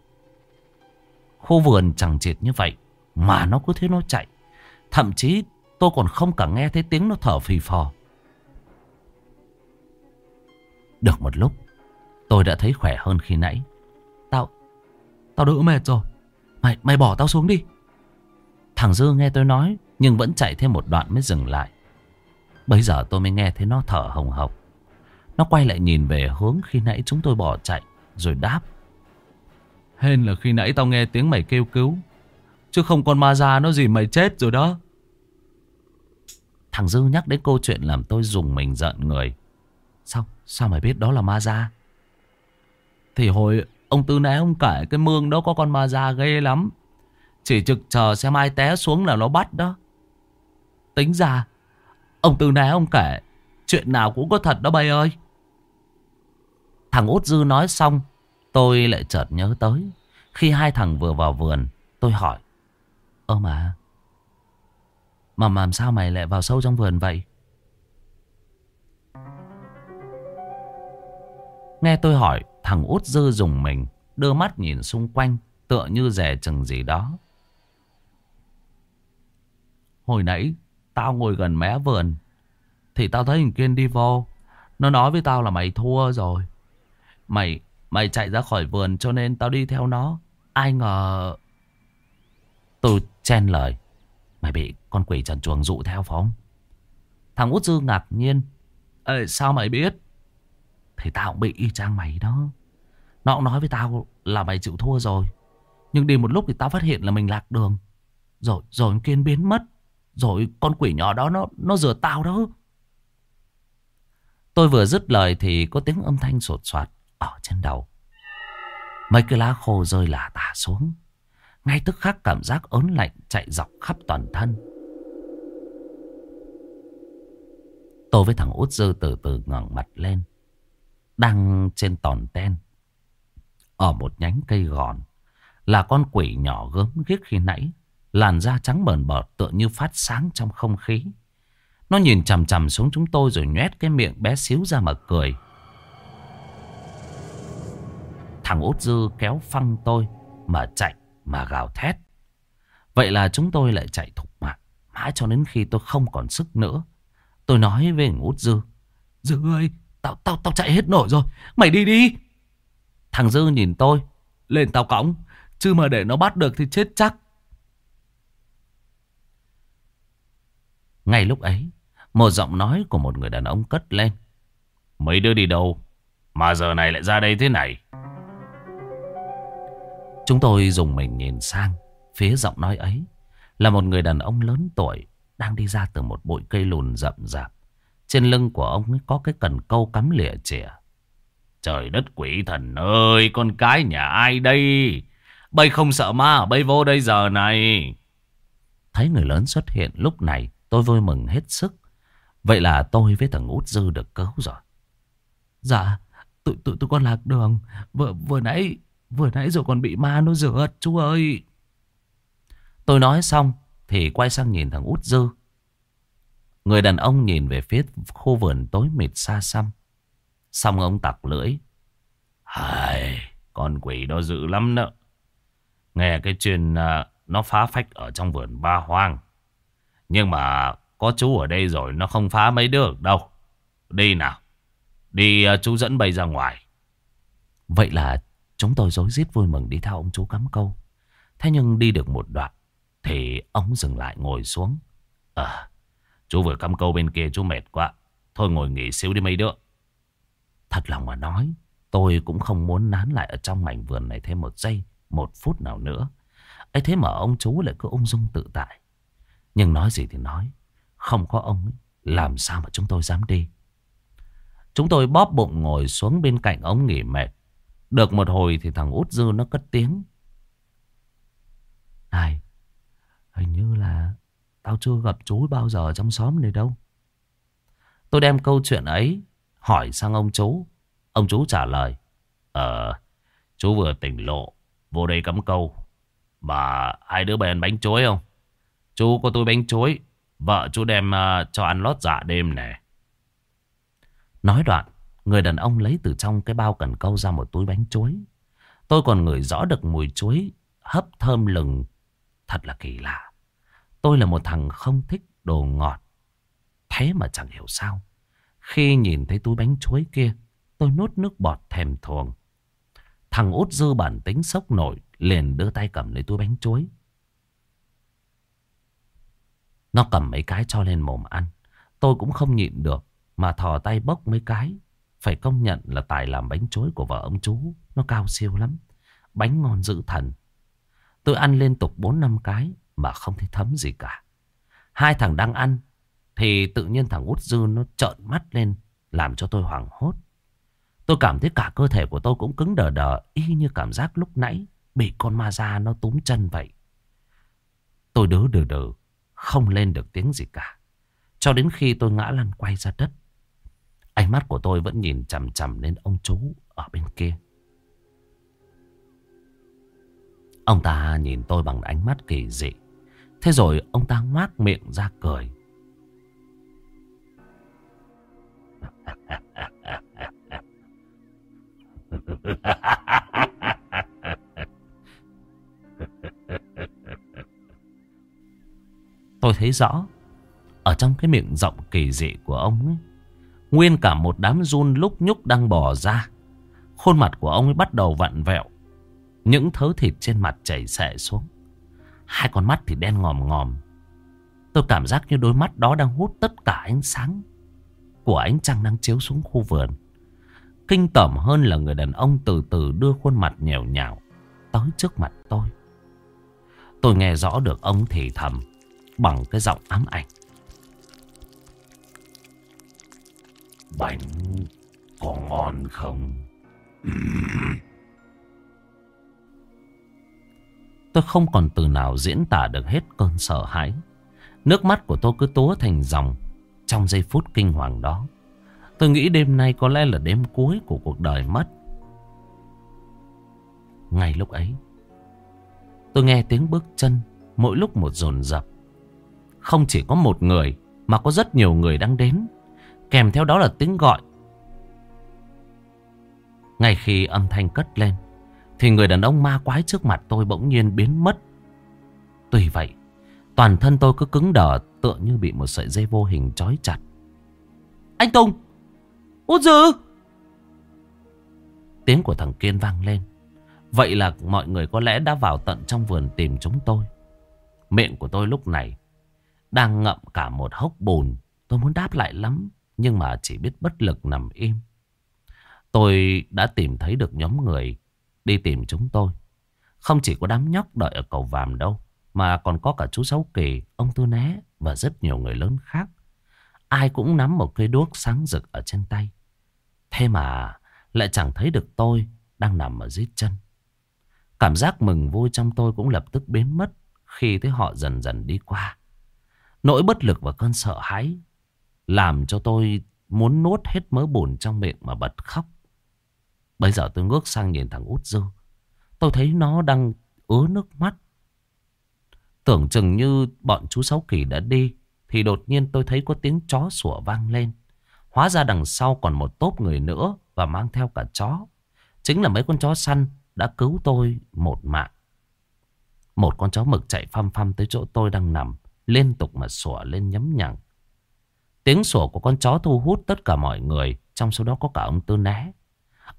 Khu vườn chẳng chịt như vậy Mà nó cứ thế nó chạy. Thậm chí tôi còn không cả nghe thấy tiếng nó thở phì phò. Được một lúc, Tôi đã thấy khỏe hơn khi nãy. Tao Tao đỡ mệt rồi. Mày mày bỏ tao xuống đi. Thằng Dư nghe tôi nói, Nhưng vẫn chạy thêm một đoạn mới dừng lại. Bây giờ tôi mới nghe thấy nó thở hồng hộc. Nó quay lại nhìn về hướng khi nãy chúng tôi bỏ chạy, Rồi đáp. Hên là khi nãy tao nghe tiếng mày kêu cứu, Chứ không con ma ra nó gì mày chết rồi đó. Thằng Dư nhắc đến câu chuyện làm tôi dùng mình giận người Sao? Sao mày biết đó là ma ra? Thì hồi ông Tư nãy ông kể cái mương đó có con ma ra ghê lắm Chỉ trực chờ xem ai té xuống là nó bắt đó Tính ra, Ông Tư nãy ông kể Chuyện nào cũng có thật đó bay ơi Thằng Út Dư nói xong, Tôi lại chợt nhớ tới Khi hai thằng vừa vào vườn, Tôi hỏi, Ơ mà mà làm sao mày lại vào sâu trong vườn vậy? Nghe tôi hỏi, Thằng út dư dùng mình, Đưa mắt nhìn xung quanh, Tựa như rẻ chừng gì đó. Hồi nãy, Tao ngồi gần mé vườn, Thì tao thấy hình Kiên đi vô. Nó nói với tao là mày thua rồi. Mày Mày chạy ra khỏi vườn cho nên tao đi theo nó. Ai ngờ Tôi chen lời. Mày bị con quỷ trần chuồng dụ theo phải không? Thằng út dư ngạc nhiên. Ê, Sao mày biết? Thì tao cũng bị y chang mày đó. Nó cũng nói với tao là mày chịu thua rồi. Nhưng đi một lúc thì tao phát hiện là mình lạc đường. Rồi rồi kiên biến mất. Rồi con quỷ nhỏ đó nó nó rửa tao đó. Tôi vừa dứt lời thì có tiếng âm thanh sột soạt ở trên đầu. Mấy cái lá khô rơi lả tả xuống. Ngay tức khắc cảm giác ớn lạnh chạy dọc khắp toàn thân. Tôi với thằng út dư từ từ ngẩng mặt lên. Đang trên tòn ten. Ở một nhánh cây gòn. Là con quỷ nhỏ gớm ghiếc khi nãy. Làn da trắng bờn bọt tựa như phát sáng trong không khí. Nó nhìn chằm chằm xuống chúng tôi rồi nhoét cái miệng bé xíu ra mà cười. Thằng út dư kéo phăng tôi mà chạy mà gào thét. Vậy là chúng tôi lại chạy thục mạng. Mãi cho đến khi tôi không còn sức nữa. Tôi nói với thằng út dư. Dư ơi, tao, tao, tao chạy hết nổi rồi. Mày đi đi. Thằng dư nhìn tôi. Lên tao cõng. Chứ mà để nó bắt được thì chết chắc. Ngay lúc ấy, một giọng nói của một người đàn ông cất lên. Mấy đứa đi đâu? Mà giờ này lại ra đây thế này? Chúng tôi dùng mình nhìn sang phía giọng nói ấy là một người đàn ông lớn tuổi đang đi ra từ một bụi cây lùn rậm rạp. Trên lưng của ông ấy có cái cần câu cắm lịa chìa. Trời đất quỷ thần ơi, con cái nhà ai đây? Bây không sợ ma, bây vô đây giờ này. Thấy người lớn xuất hiện lúc này, tôi vui mừng hết sức. Vậy là tôi với thằng út dư được cứu rồi. Dạ, tụi tụi tụi con lạc đường. Vừa vừa nãy Vừa nãy rồi còn bị ma nó rửa chú ơi. Tôi nói xong thì quay sang nhìn thằng út dư. Người đàn ông nhìn về phía khu vườn tối mịt xa xăm. Xong ông tặc lưỡi. Hài, con quỷ đó dữ lắm nợ Nghe cái chuyện à, nó phá phách ở trong vườn ba hoang. Nhưng mà có chú ở đây rồi nó không phá mấy được đâu. Đi nào. Đi à, chú dẫn bay ra ngoài. Vậy là Chúng tôi rối rít vui mừng đi theo ông chú cắm câu. Thế nhưng đi được một đoạn thì ông dừng lại ngồi xuống. À, chú vừa cắm câu bên kia chú mệt quá. Thôi ngồi nghỉ xíu đi mấy đứa. Thật lòng mà nói, tôi cũng không muốn nán lại ở trong mảnh vườn này thêm một giây, một phút nào nữa. ấy thế mà ông chú lại cứ ung dung tự tại. Nhưng nói gì thì nói. Không có ông ấy, làm sao mà chúng tôi dám đi. Chúng tôi bóp bụng ngồi xuống bên cạnh ông nghỉ mệt. Được một hồi thì thằng út dư nó cất tiếng. Này, hình như là tao chưa gặp chú bao giờ trong xóm này đâu. Tôi đem câu chuyện ấy hỏi sang ông chú. Ông chú trả lời. Ờ, chú vừa tỉnh lộ, vô đây cắm câu. Bà hai đứa bèn bánh chuối không? Chú có tôi bánh chuối, vợ chú đem uh, cho ăn lót dạ đêm nè. Nói đoạn, người đàn ông lấy từ trong cái bao cần câu ra một túi bánh chuối. Tôi còn ngửi rõ được mùi chuối hấp thơm lừng. Thật là kỳ lạ. Tôi là một thằng không thích đồ ngọt. Thế mà chẳng hiểu sao. Khi nhìn thấy túi bánh chuối kia, tôi nuốt nước bọt thèm thuồng. Thằng út dư bản tính sốc nổi, liền đưa tay cầm lấy túi bánh chuối. Nó cầm mấy cái cho lên mồm ăn. Tôi cũng không nhịn được, mà thò tay bốc mấy cái. Phải công nhận là tài làm bánh chuối của vợ ông chú. Nó cao siêu lắm. Bánh ngon dữ thần. Tôi ăn liên tục 4 năm cái mà không thấy thấm gì cả. Hai thằng đang ăn thì tự nhiên thằng út dư nó trợn mắt lên làm cho tôi hoảng hốt. Tôi cảm thấy cả cơ thể của tôi cũng cứng đờ đờ y như cảm giác lúc nãy bị con ma da nó túm chân vậy. Tôi đớ đờ đờ, không lên được tiếng gì cả. Cho đến khi tôi ngã lăn quay ra đất. Ánh mắt của tôi vẫn nhìn chằm chằm lên ông chú ở bên kia. Ông ta nhìn tôi bằng ánh mắt kỳ dị. Thế rồi ông ta ngoác miệng ra cười. Tôi thấy rõ, Ở trong cái miệng rộng kỳ dị của ông ấy Nguyên cả một đám run lúc nhúc đang bò ra. Khuôn mặt của ông ấy bắt đầu vặn vẹo. Những thớ thịt trên mặt chảy xệ xuống. Hai con mắt thì đen ngòm ngòm. Tôi cảm giác như đôi mắt đó đang hút tất cả ánh sáng Của ánh trăng đang chiếu xuống khu vườn. Kinh tởm hơn là người đàn ông từ từ đưa khuôn mặt nhèo nhào Tới trước mặt tôi. Tôi nghe rõ được ông thì thầm Bằng cái giọng ám ảnh. Bánh có ngon không? Tôi không còn từ nào diễn tả được hết cơn sợ hãi. Nước mắt của tôi cứ túa thành dòng trong giây phút kinh hoàng đó. Tôi nghĩ đêm nay có lẽ là đêm cuối của cuộc đời mất. Ngay lúc ấy, tôi nghe tiếng bước chân mỗi lúc một dồn dập. Không chỉ có một người mà có rất nhiều người đang đến. Kèm theo đó là tiếng gọi. Ngay khi âm thanh cất lên, thì người đàn ông ma quái trước mặt tôi bỗng nhiên biến mất. Tuy vậy, toàn thân tôi cứ cứng đờ tựa như bị một sợi dây vô hình trói chặt. Anh Tùng! Út dư! Tiếng của thằng Kiên vang lên. Vậy là mọi người có lẽ đã vào tận trong vườn tìm chúng tôi. Miệng của tôi lúc này đang ngậm cả một hốc bùn. Tôi muốn đáp lại lắm, nhưng mà chỉ biết bất lực nằm im. Tôi đã tìm thấy được nhóm người đi tìm chúng tôi. Không chỉ có đám nhóc đợi ở cầu vàm đâu, mà còn có cả chú Sáu Kỳ, ông Tư Né và rất nhiều người lớn khác. Ai cũng nắm một cây đuốc sáng rực ở trên tay. Thế mà lại chẳng thấy được tôi đang nằm ở dưới chân. Cảm giác mừng vui trong tôi cũng lập tức biến mất khi thấy họ dần dần đi qua. Nỗi bất lực và cơn sợ hãi làm cho tôi muốn nuốt hết mớ bùn trong miệng mà bật khóc. Bây giờ tôi ngước sang nhìn thằng út dư. Tôi thấy nó đang ứa nước mắt. Tưởng chừng như bọn chú Sáu Kỳ đã đi. Thì đột nhiên tôi thấy có tiếng chó sủa vang lên. Hóa ra đằng sau còn một tốp người nữa và mang theo cả chó. Chính là mấy con chó săn đã cứu tôi một mạng. Một con chó mực chạy phăm phăm tới chỗ tôi đang nằm. Liên tục mà sủa lên nhấm nhằng. Tiếng sủa của con chó thu hút tất cả mọi người. Trong số đó có cả ông Tư Né.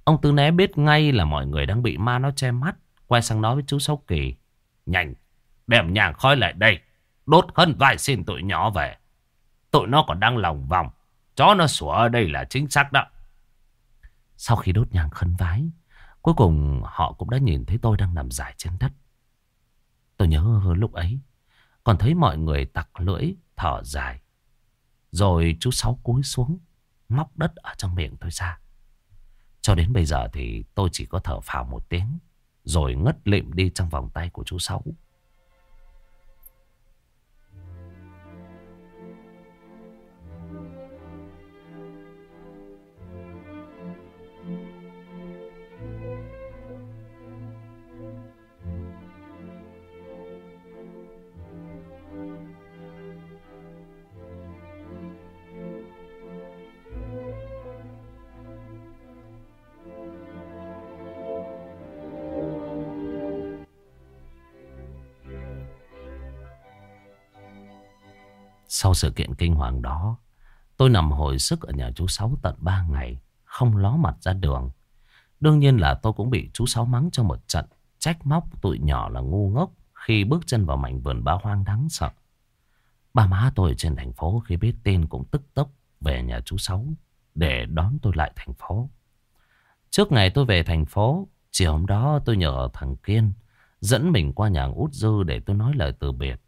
Ông Tư Né biết ngay là mọi người đang bị ma nó che mắt. Quay sang nói với chú Sáu Kỳ. Nhanh, đem nhang khói lại đây. Đốt hân vài xin tụi nhỏ về. Tụi nó còn đang lòng vòng. Chó nó sủa ở đây là chính xác đó. Sau khi đốt nhang khấn vái, cuối cùng họ cũng đã nhìn thấy tôi đang nằm dài trên đất. Tôi nhớ lúc ấy, Còn thấy mọi người tặc lưỡi, thở dài. Rồi chú Sáu cúi xuống, móc đất ở trong miệng tôi ra. Cho đến bây giờ thì tôi chỉ có thở phào một tiếng, rồi ngất lịm đi trong vòng tay của chú Sáu. Sau sự kiện kinh hoàng đó, tôi nằm hồi sức ở nhà chú Sáu tận 3 ngày, không ló mặt ra đường. Đương nhiên là tôi cũng bị chú Sáu mắng cho một trận, trách móc tụi nhỏ là ngu ngốc khi bước chân vào mảnh vườn ba hoang đáng sợ. Ba má tôi trên thành phố khi biết tin cũng tức tốc về nhà chú Sáu để đón tôi lại thành phố. Trước ngày tôi về thành phố, chiều hôm đó tôi nhờ thằng Kiên dẫn mình qua nhà út Dư để tôi nói lời từ biệt.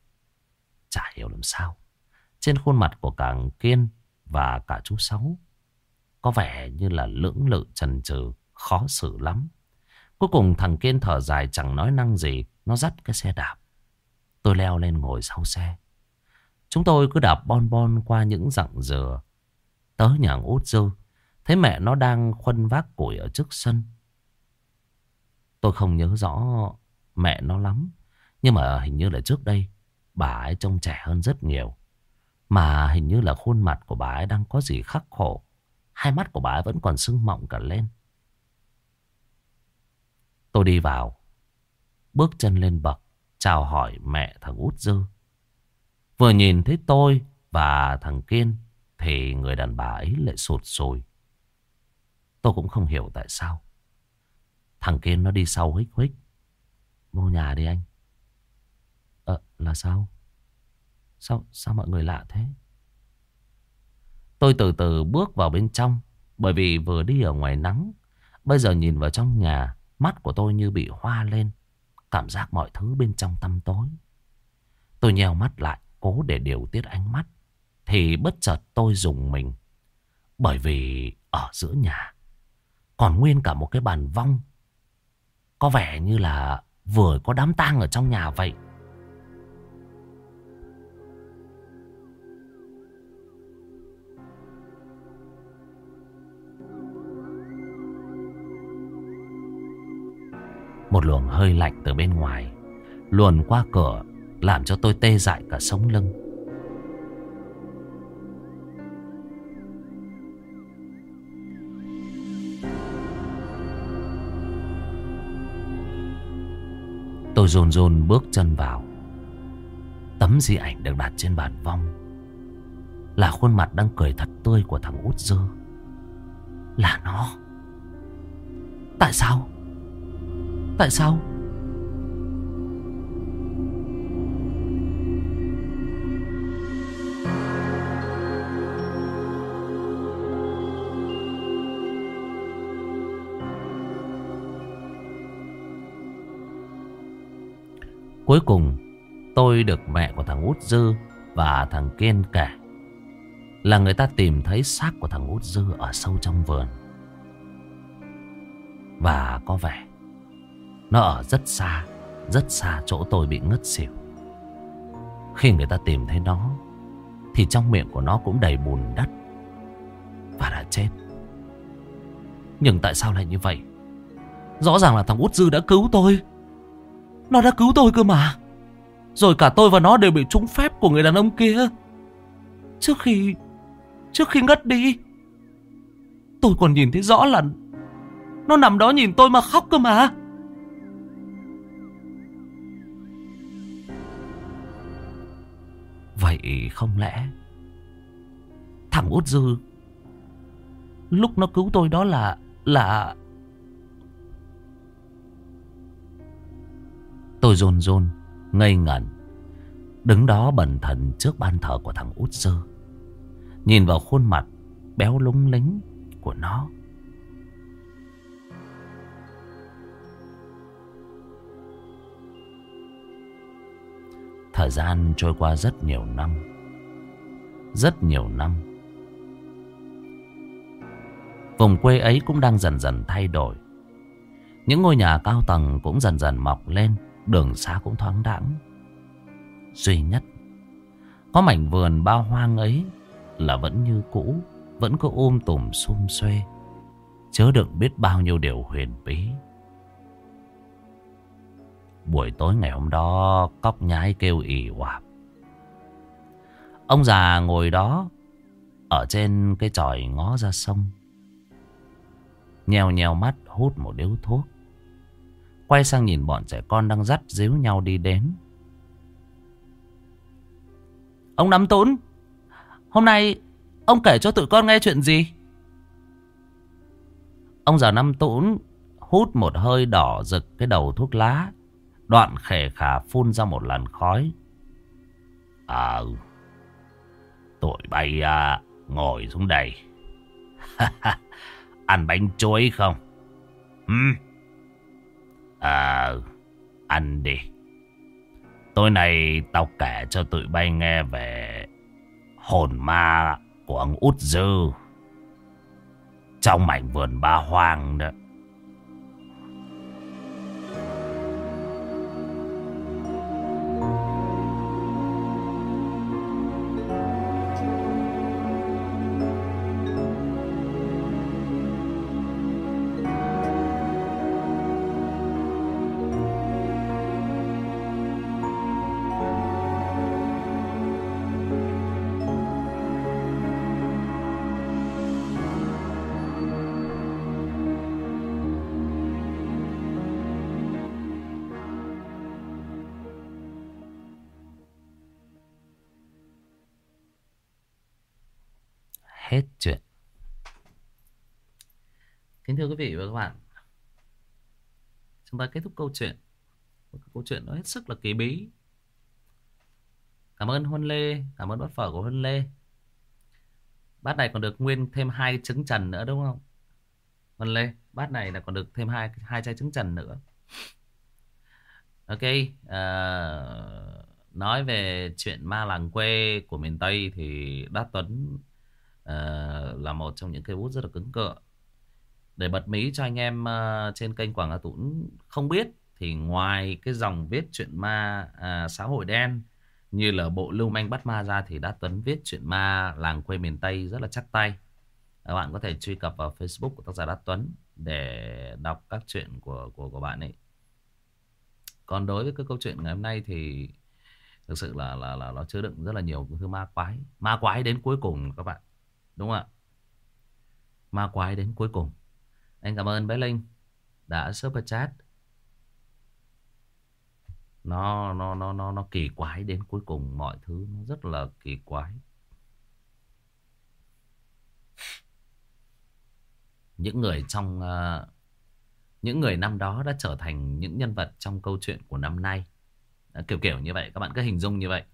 Chả hiểu làm sao. Trên khuôn mặt của cả Kiên và cả chú Sáu có vẻ như là lưỡng lự trần trừ, khó xử lắm. Cuối cùng thằng Kiên thở dài chẳng nói năng gì, nó dắt cái xe đạp. Tôi leo lên ngồi sau xe. Chúng tôi cứ đạp bon bon qua những dặng dừa. Tới nhà út dư, thấy mẹ nó đang khuân vác củi ở trước sân. Tôi không nhớ rõ mẹ nó lắm, nhưng mà hình như là trước đây bà ấy trông trẻ hơn rất nhiều. Mà hình như là khuôn mặt của bà ấy đang có gì khắc khổ. Hai mắt của bà ấy vẫn còn sưng mọng cả lên. Tôi đi vào. Bước chân lên bậc. Chào hỏi mẹ thằng út dư. Vừa nhìn thấy tôi và thằng Kiên. Thì người đàn bà ấy lại sụt sùi. Tôi cũng không hiểu tại sao. Thằng Kiên nó đi sau hích hích. Vô nhà đi anh. Ờ là sao? Sao, sao mọi người lạ thế? Tôi từ từ bước vào bên trong. Bởi vì vừa đi ở ngoài nắng. Bây giờ nhìn vào trong nhà. Mắt của tôi như bị hoa lên. Cảm giác mọi thứ bên trong tăm tối. Tôi nheo mắt lại. Cố để điều tiết ánh mắt. Thì bất chợt tôi dùng mình. Bởi vì ở giữa nhà. Còn nguyên cả một cái bàn vong. Có vẻ như là vừa có đám tang ở trong nhà vậy. Một luồng hơi lạnh từ bên ngoài, Luồn qua cửa, Làm cho tôi tê dại cả sống lưng. Tôi rồn rồn bước chân vào. Tấm di ảnh được đặt trên bàn vong. Là khuôn mặt đang cười thật tươi của thằng út dơ. Là nó. Tại sao? Tại sao Cuối cùng, tôi được mẹ của thằng Út Dư và thằng Kiên kể là người ta tìm thấy xác của thằng Út Dư ở sâu trong vườn. Và có vẻ nó ở rất xa Rất xa chỗ tôi bị ngất xỉu. Khi người ta tìm thấy nó, Thì trong miệng của nó cũng đầy bùn đất Và đã chết. Nhưng tại sao lại như vậy? Rõ ràng là thằng Út Dư đã cứu tôi. Nó đã cứu tôi cơ mà. Rồi cả tôi và nó đều bị trúng phép của người đàn ông kia. Trước khi Trước khi ngất đi, Tôi còn nhìn thấy rõ là Nó nằm đó nhìn tôi mà khóc cơ mà. Vậy không lẽ Thằng út dư Lúc nó cứu tôi đó là Là Tôi rôn rôn Ngây ngẩn, Đứng đó bần thần trước ban thờ của thằng út dư, Nhìn vào khuôn mặt Béo lúng lính của nó. Thời gian trôi qua rất nhiều năm. Rất nhiều năm. Vùng quê ấy cũng đang dần dần thay đổi. Những ngôi nhà cao tầng cũng dần dần mọc lên, Đường xa cũng thoáng đãng. Duy nhất, Có mảnh vườn bao hoang ấy Là vẫn như cũ, Vẫn có ôm um tùm xum xuê Chớ đựng biết bao nhiêu điều huyền bí. Buổi tối ngày hôm đó Cóc nhái kêu ỉ oạp Ông già ngồi đó, Ở trên cái tròi ngó ra sông. Nhèo nhèo mắt, hút một điếu thuốc. Quay sang nhìn bọn trẻ con đang dắt díu nhau đi đến. Ông Năm Tún, Hôm nay Ông kể cho tụi con nghe chuyện gì? Ông già Năm Tún Hút một hơi đỏ rực cái đầu thuốc lá. Đoạn khề khà phun ra một làn khói À Tụi bay à, ngồi xuống đây Ăn bánh chuối không? Hmm? À, ăn đi. Tối nay tao kể cho tụi bay nghe về hồn ma của ông Út Dư. Trong mảnh vườn ba hoang đó. Kính thưa quý vị và các bạn, chúng ta kết thúc câu chuyện. Một câu chuyện nó hết sức là kỳ bí. Cảm ơn Huân Lê, cảm ơn bát phở của Huân Lê. Bát này còn được nguyên thêm hai trứng trần nữa đúng không? Huân Lê, bát này là còn được thêm hai hai chai trứng trần nữa. Ok, uh, nói về chuyện ma làng quê của miền Tây thì Đát Tuấn uh, là một trong những cây bút rất là cứng cựa. Để bật mí cho anh em uh, trên kênh Quảng Hà Tũng không biết thì ngoài cái dòng viết chuyện ma à, xã hội đen như là bộ lưu manh bắt ma ra thì đã Tuấn viết chuyện ma làng quê miền Tây rất là chắc tay. Các bạn có thể truy cập vào Facebook của tác giả Đát Tuấn để đọc các chuyện của của của bạn ấy. Còn đối với cái câu chuyện ngày hôm nay thì thực sự là là là nó chứa đựng rất là nhiều thứ ma quái, ma quái đến cuối cùng các bạn. Đúng không ạ? Ma quái đến cuối cùng. Anh cảm ơn bé Linh đã super chat. Nó nó nó nó nó kỳ quái đến cuối cùng mọi thứ nó rất là kỳ quái. Những người trong uh, những người năm đó đã trở thành những nhân vật trong câu chuyện của năm nay. Đã kiểu kiểu như vậy, các bạn cứ hình dung như vậy.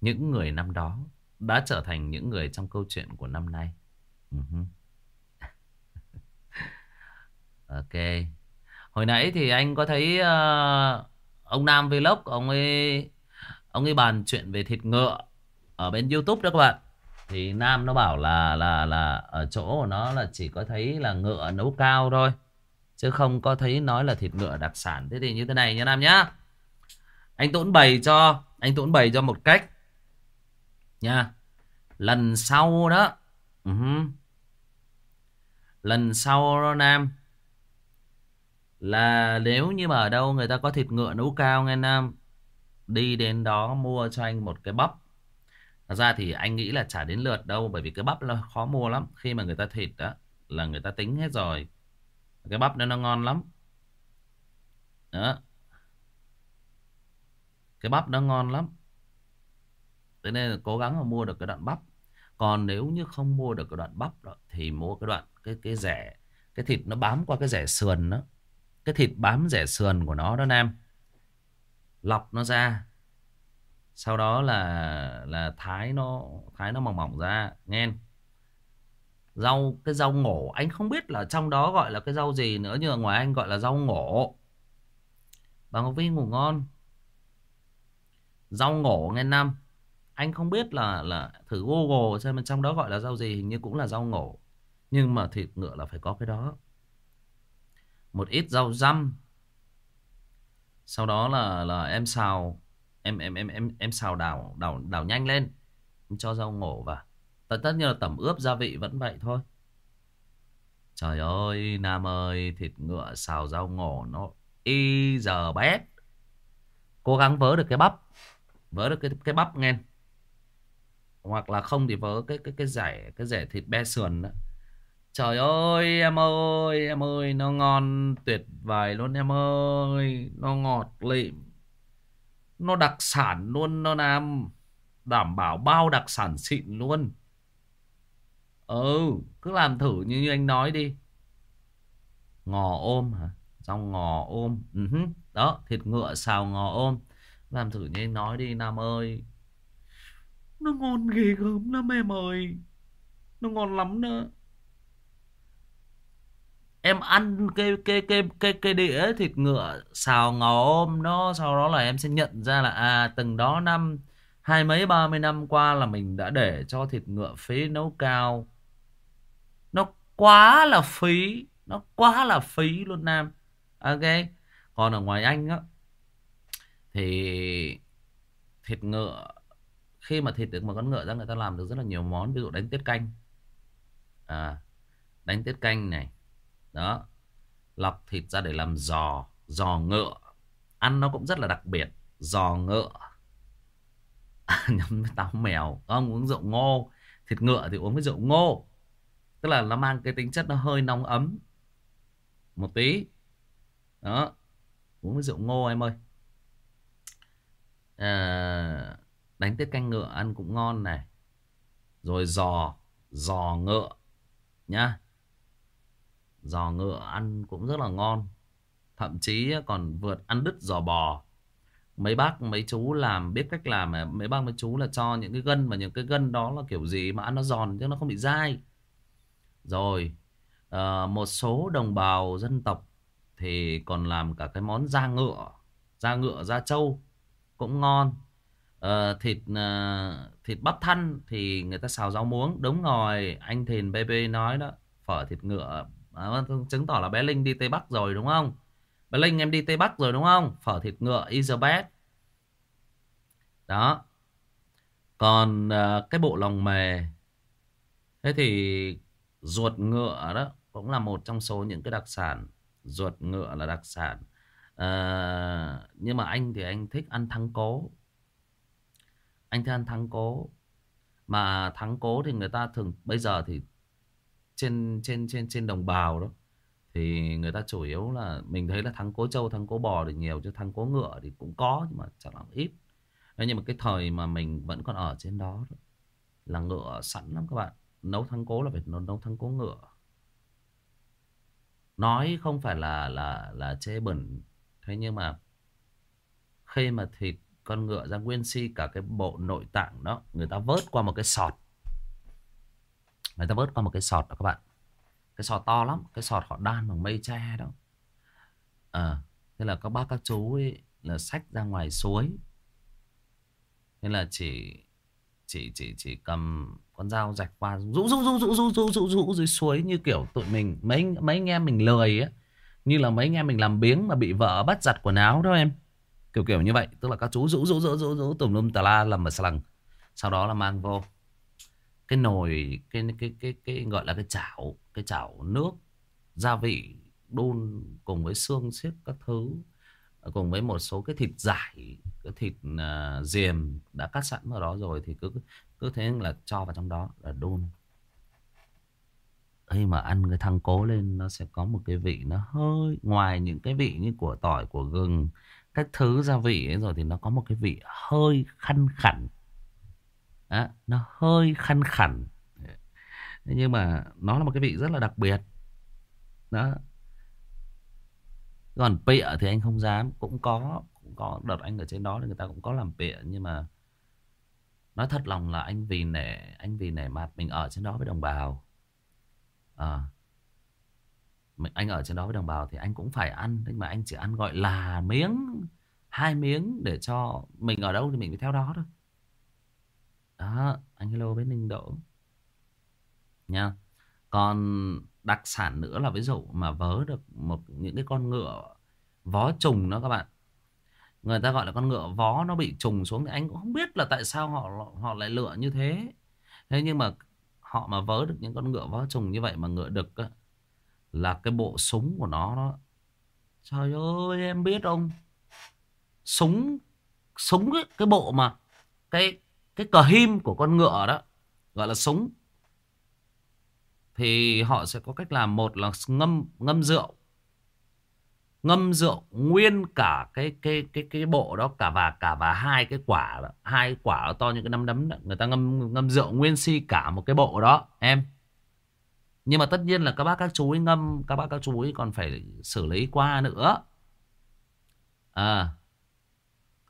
Những người năm đó đã trở thành những người trong câu chuyện của năm nay. Ừ uh -huh ok. Hồi nãy thì anh có thấy uh, ông Nam Vlog, ông ấy ông ấy bàn chuyện về thịt ngựa ở bên YouTube đó các bạn. Thì Nam nó bảo là là là ở chỗ của nó là chỉ có thấy là ngựa nấu cao thôi. Chứ không có thấy nói là thịt ngựa đặc sản. Thế thì như thế này nha Nam nhá. Anh Tuấn bày cho, anh Tuấn bày cho một cách nha lần sau đó ừ uh -huh. lần sau đó nam là nếu như mà ở đâu người ta có thịt ngựa nấu cao nghe nam đi đến đó mua cho anh một cái bắp. Thật ra thì anh nghĩ là chả đến lượt đâu bởi vì cái bắp là khó mua lắm. Khi mà người ta thịt đó là người ta tính hết rồi. Cái bắp nó nó ngon lắm. Đó. Cái bắp nó ngon lắm. Thế nên là cố gắng mà mua được cái đoạn bắp. Còn nếu như không mua được cái đoạn bắp đó, thì mua cái đoạn cái cái rẻ cái thịt nó bám qua cái rẻ sườn đó. Cái thịt bám rẻ sườn của nó đó Nam. Lọc nó ra. Sau đó là là thái nó thái nó mỏng mỏng ra, nghe. Rau cái rau ngổ anh không biết là trong đó gọi là cái rau gì nữa nhưng mà ngoài anh gọi là rau ngổ. Bằng vi ngủ ngon Rau ngổ nghe năm Anh không biết là là thử Google xem trong đó gọi là rau gì Hình như cũng là rau ngổ Nhưng mà thịt ngựa là phải có cái đó một ít rau răm. Sau đó là là em xào Em em em em em xào đảo đảo đảo nhanh lên. Em Cho rau ngổ vào. Tất, tất nhiên là tẩm ướp gia vị vẫn vậy thôi. Trời ơi Nam ơi Thịt ngựa xào rau ngổ Nó y giờ bét. Cố gắng vớ được cái bắp Vớ được cái, cái bắp nghe. Hoặc là không thì vớ cái cái cái rẻ Cái rẻ thịt be sườn đó. Trời ơi em ơi Em ơi nó ngon tuyệt vời luôn em ơi. Nó ngọt lịm. Nó đặc sản luôn nó nam. Đảm bảo bao đặc sản xịn luôn. Ừ cứ làm thử như, như anh nói đi. Ngò ôm hả? Rau ngò ôm. Ừ. Đó thịt ngựa xào ngò ôm. Làm thử như anh nói đi Nam ơi. Nó ngon ghê gớm lắm em ơi. Nó ngon lắm nữa Em ăn cái cái cái cái cái đĩa thịt ngựa xào ngò ôm nó sau đó là em sẽ nhận ra là à từng đó năm hai mấy ba mươi năm qua là mình đã để cho thịt ngựa phí nấu cao. Nó quá là phí nó quá là phí luôn nam. Ok còn ở ngoài anh á thì thịt ngựa khi mà thịt được một con ngựa ra người ta làm được rất là nhiều món ví dụ đánh tiết canh. À, đánh tiết canh này đó. Lọc thịt ra để làm giò giò ngựa. Ăn nó cũng rất là đặc biệt giò ngựa. Nhắm táo mèo. Không uống rượu ngô. Thịt ngựa thì uống với rượu ngô. Tức là nó mang cái tính chất nó hơi nóng ấm. Một tí. Đó. Uống với rượu ngô em ơi. À, đánh tiết canh ngựa ăn cũng ngon này. Rồi giò giò ngựa nhá giò ngựa ăn cũng rất là ngon. Thậm chí còn vượt ăn đứt giò bò. Mấy bác mấy chú làm biết cách làm mấy bác mấy chú là cho những cái gân mà những cái gân đó là kiểu gì mà ăn nó giòn chứ nó không bị dai. Rồi à, một số đồng bào dân tộc thì còn làm cả cái món da ngựa da ngựa da trâu cũng ngon. Uh, thịt uh, thịt bắp thăn thì người ta xào rau muống. Đúng rồi anh thìn bb nói đó phở thịt ngựa à, chứng tỏ là bé linh đi tây bắc rồi đúng không? Bé linh em đi tây bắc rồi đúng không? Phở thịt ngựa Elizabeth đó. Còn à, cái bộ lòng mề. Thế thì ruột ngựa đó cũng là một trong số những cái đặc sản. Ruột ngựa là đặc sản. À, nhưng mà anh thì anh thích ăn thắng cố. Anh thích ăn thắng cố. Mà thắng cố thì người ta thường bây giờ thì trên trên trên trên đồng bào đó. Thì người ta chủ yếu là mình thấy là thắng cố trâu thắng cố bò thì nhiều chứ thắng cố ngựa thì cũng có nhưng mà chẳng là ít. Nhưng mà cái thời mà mình vẫn còn ở trên đó, đó là ngựa sẵn lắm các bạn. Nấu thắng cố là phải nấu, nấu thắng cố ngựa. Nói không phải là là là chê bẩn. Thế nhưng mà khi mà thịt con ngựa ra nguyên si cả cái bộ nội tạng đó người ta vớt qua một cái sọt người ta vớt qua một cái sọt đó các bạn cái sọt to lắm cái sọt họ đan bằng mây tre đó à, thế là các bác các chú ấy là xách ra ngoài suối thế là chỉ chỉ chỉ chỉ cầm con dao rạch qua rũ rũ rũ rũ rũ rũ rũ rũ dưới suối như kiểu tụi mình mấy mấy anh em mình lười á như là mấy anh em mình làm biếng mà bị vợ bắt giặt quần áo đó em kiểu kiểu như vậy tức là các chú rũ rũ rũ rũ rũ tùm lum tà la làm mà sằng sau đó là mang vô cái nồi cái cái cái cái, gọi là cái chảo cái chảo nước gia vị đun cùng với xương xiết các thứ ờ, cùng với một số cái thịt giải cái thịt uh, diềm đã cắt sẵn vào đó rồi thì cứ cứ thế là cho vào trong đó là đun. Khi mà ăn cái thăng cố lên nó sẽ có một cái vị nó hơi ngoài những cái vị như của tỏi của gừng các thứ gia vị ấy rồi thì nó có một cái vị hơi khăn khẳng à, nó hơi khăn khẳng nhưng mà nó là một cái vị rất là đặc biệt. Đó. Còn pịa thì anh không dám. Cũng có cũng có đợt anh ở trên đó thì người ta cũng có làm pịa. Nhưng mà nói thật lòng là anh vì nể anh vì nể mặt mình ở trên đó với đồng bào. À, mình, anh ở trên đó với đồng bào thì anh cũng phải ăn. Nhưng mà anh chỉ ăn gọi là miếng hai miếng để cho mình ở đâu thì mình phải theo đó thôi đó anh hello với ninh đỗ. Nha. Còn đặc sản nữa là ví dụ mà vớ được một những cái con ngựa vó trùng đó các bạn. Người ta gọi là con ngựa vó nó bị trùng xuống thì anh cũng không biết là tại sao họ họ lại lựa như thế. Thế nhưng mà họ mà vớ được những con ngựa vó trùng như vậy mà ngựa đực á, là cái bộ súng của nó đó. Trời ơi em biết không? Súng súng ấy, cái bộ mà cái cái cờ him của con ngựa đó gọi là súng thì họ sẽ có cách làm một là ngâm ngâm rượu. Ngâm rượu nguyên cả cái cái cái cái bộ đó cả và cả và hai cái quả đó, hai quả to như cái nắm đấm đó. người ta ngâm ngâm rượu nguyên si cả một cái bộ đó em. Nhưng mà tất nhiên là các bác các chú ấy ngâm các bác các chú ấy còn phải xử lý qua nữa. À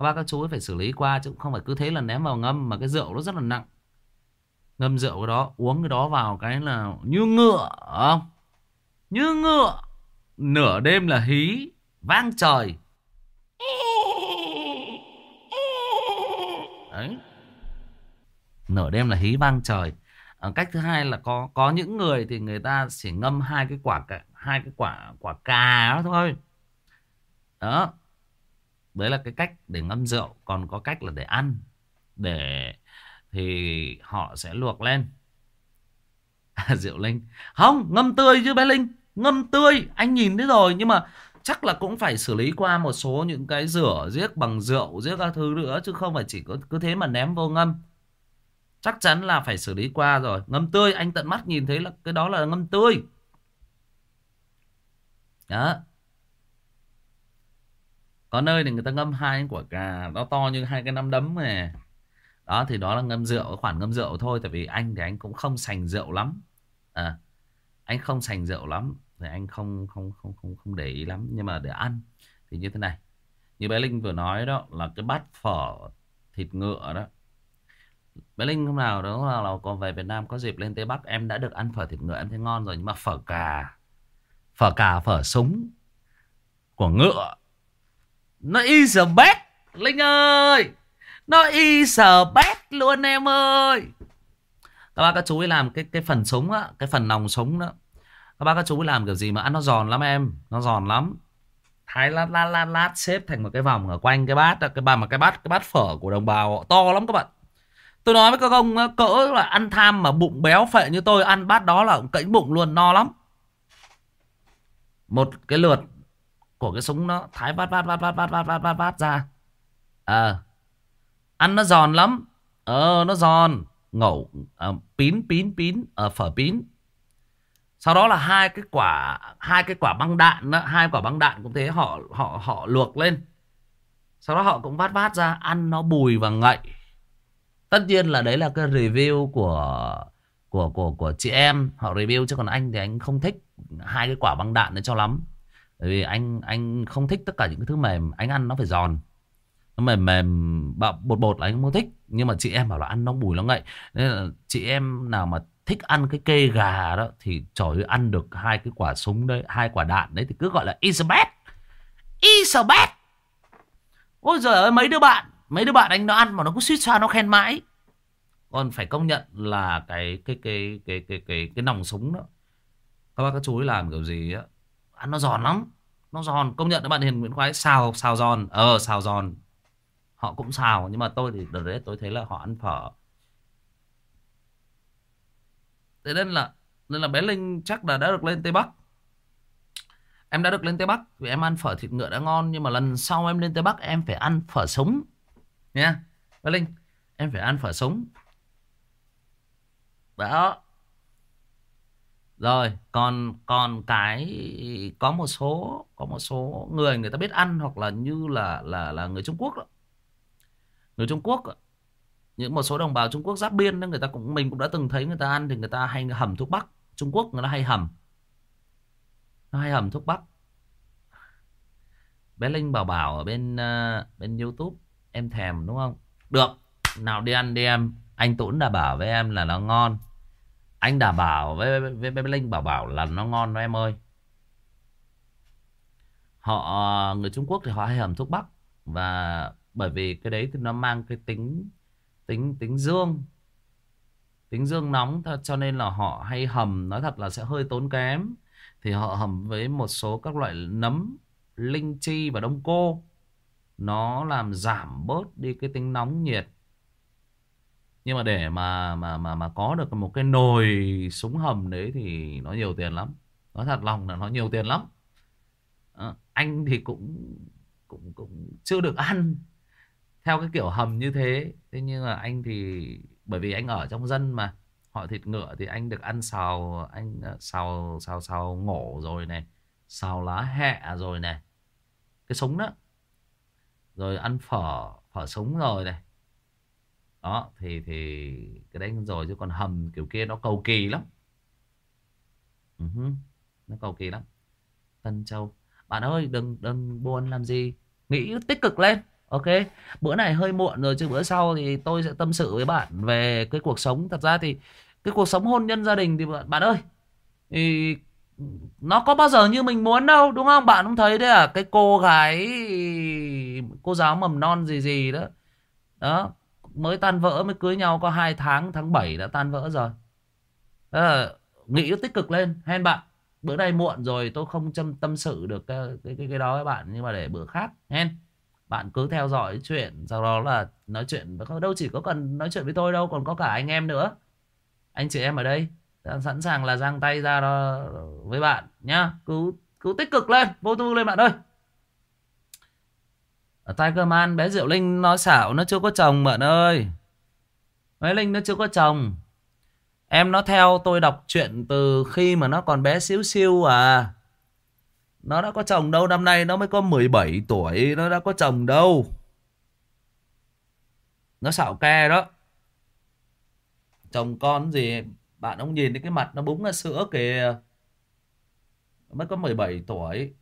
các bác các chú phải xử lý qua chứ cũng không phải cứ thế là ném vào ngâm mà cái rượu nó rất là nặng. Ngâm rượu cái đó uống cái đó vào cái là như ngựa không như ngựa. Nửa đêm là hí vang trời. Đấy. Nửa đêm là hí vang trời. À, cách thứ hai là có có những người thì người ta chỉ ngâm hai cái quả hai cái quả quả cà đó thôi. Đó đấy là cái cách để ngâm rượu, còn có cách là để ăn, để thì họ sẽ luộc lên. Rượu linh, không, ngâm tươi chứ bé linh, ngâm tươi, anh nhìn thấy rồi, nhưng mà chắc là cũng phải xử lý qua một số những cái rửa giết bằng rượu giết các thứ nữa, chứ không phải chỉ có, cứ thế mà ném vô ngâm. Chắc chắn là phải xử lý qua rồi. Ngâm tươi, anh tận mắt nhìn thấy là cái đó là ngâm tươi. Đó có nơi thì người ta ngâm hai quả cà nó to như hai cái nắm đấm này. Đó thì đó là ngâm rượu khoản ngâm rượu thôi tại vì anh thì anh cũng không sành rượu lắm. À, anh không sành rượu lắm thì anh không không không không không để ý lắm. Nhưng mà để ăn thì như thế này. Như bé linh vừa nói đó là cái bát phở thịt ngựa đó. Bé linh hôm nào đó là còn về việt nam có dịp lên tây bắc em đã được ăn phở thịt ngựa em thấy ngon rồi. Nhưng mà phở cà phở cà phở súng của ngựa nó is a best linh ơi! Nó is a best luôn em ơi! Các bác, các chú ấy làm cái cái phần súng á, cái phần nòng súng đó. Các bác, các chú ấy làm kiểu gì mà ăn nó giòn lắm em. Nó giòn lắm. Thái lát lát lát lát xếp thành một cái vòng ở quanh cái bát cái bàn mà cái bát cái bát phở của đồng bào to lắm các bạn. Tôi nói với các ông cỡ là ăn tham mà bụng béo phệ như tôi, ăn bát đó là cẫy bụng luôn, no lắm. Một cái lượt của cái súng nó thái vát vát vát vát vát vát vát vát, vát ra. Ờ. À, ăn nó giòn lắm. Ờ nó giòn. Ngẩu à, pín pín pín ở à, phở pín. Sau đó là hai cái quả hai cái quả băng đạn đó, hai quả băng đạn cũng thế họ họ họ luộc lên. Sau đó họ cũng vát vát ra ăn nó bùi và ngậy. Tất nhiên là đấy là cái review của của của của chị em. Họ review chứ còn anh thì anh không thích hai cái quả băng đạn đấy cho lắm bởi vì anh anh không thích tất cả những cái thứ mềm, anh ăn nó phải giòn. Nó mềm mềm bột bột là anh không thích. Nhưng mà chị em bảo là ăn nó bùi nó ngậy. Nên là chị em nào mà thích ăn cái kê gà đó thì trời ơi, ăn được hai cái quả súng đấy, hai quả đạn đấy thì cứ gọi là Isabeth Isabeth ôi giời ơi, mấy đứa bạn, mấy đứa bạn anh nó ăn mà nó cứ suýt xoa nó khen mãi. Còn phải công nhận là cái cái cái cái cái cái cái nòng súng đó. Các bác các chú ấy làm kiểu gì á ăn nó giòn lắm. Nó giòn. Công nhận các bạn hiền nguyễn khoái xào xào giòn. Ờ xào giòn. Họ cũng xào nhưng mà tôi thì đợt đấy tôi thấy là họ ăn phở. Thế nên là nên là bé linh chắc là đã được lên tây bắc. Em đã được lên tây bắc vì em ăn phở thịt ngựa đã ngon nhưng mà lần sau em lên tây bắc em phải ăn phở sống, nha. Bé linh em phải ăn phở sống, đó rồi còn còn cái có một số có một số người người ta biết ăn hoặc là như là là là người Trung Quốc đó. người Trung Quốc những một số đồng bào Trung Quốc giáp biên đó, người ta cũng mình cũng đã từng thấy người ta ăn thì người ta hay hầm thuốc bắc. Trung Quốc người ta hay hầm. Nó hay hầm thuốc bắc. Bé Linh bảo bảo ở bên uh, bên YouTube em thèm đúng không? Được nào đi ăn đi em. Anh Tuấn đã bảo với em là nó ngon anh đã bảo với, với, với, với Linh bảo bảo là nó ngon đó em ơi. Họ người Trung Quốc thì họ hay hầm thuốc bắc. Và bởi vì cái đấy thì nó mang cái tính tính tính dương. Tính dương nóng cho nên là họ hay hầm. Nói thật là sẽ hơi tốn kém. Thì họ hầm với một số các loại nấm linh chi và đông cô. Nó làm giảm bớt đi cái tính nóng nhiệt nhưng mà để mà mà mà mà có được một cái nồi súng hầm đấy thì nó nhiều tiền lắm. Nói thật lòng là nó nhiều tiền lắm. À, anh thì cũng cũng cũng chưa được ăn theo cái kiểu hầm như thế. Thế nhưng mà anh thì bởi vì anh ở trong dân mà họ thịt ngựa thì anh được ăn xào anh ờ, xào xào xào ngổ rồi này xào lá hẹ rồi này. Cái súng đó. Rồi ăn phở phở súng rồi này đó thì thì cái đấy rồi chứ còn hầm kiểu kia nó cầu kỳ lắm. Uh-huh. nó cầu kỳ lắm. Tân Châu bạn ơi đừng đừng buồn làm gì nghĩ tích cực lên ok? Bữa này hơi muộn rồi chứ bữa sau thì tôi sẽ tâm sự với bạn về cái cuộc sống. Thật ra thì cái cuộc sống hôn nhân gia đình thì bạn, bạn ơi thì nó có bao giờ như mình muốn đâu đúng không? Bạn cũng thấy đấy à cái cô gái cô giáo mầm non gì gì đó. Đó mới tan vỡ mới cưới nhau có hai tháng tháng 7 đã tan vỡ rồi. À, nghĩ tích cực lên. Hen bạn bữa nay muộn rồi tôi không châm tâm sự được cái, cái, cái, cái đó với bạn nhưng mà để bữa khác hen bạn cứ theo dõi chuyện sau đó là nói chuyện đâu chỉ có cần nói chuyện với tôi đâu còn có cả anh em nữa. Anh chị em ở đây sẵn sàng là giang tay ra đó với bạn nhá. Cứ cứ tích cực lên vô tư lên bạn ơi. Tiger Man, bé Diệu Linh nó xạo nó chưa có chồng bạn ơi. Bé Linh, nó chưa có chồng. Em nó theo tôi đọc chuyện từ khi mà nó còn bé xíu xíu à. Nó đã có chồng đâu, năm nay nó mới có 17 tuổi, nó đã có chồng đâu. Nó xạo ke đó. Chồng con gì, bạn ông nhìn thấy cái mặt nó búng ra sữa kìa. Mới có 17 tuổi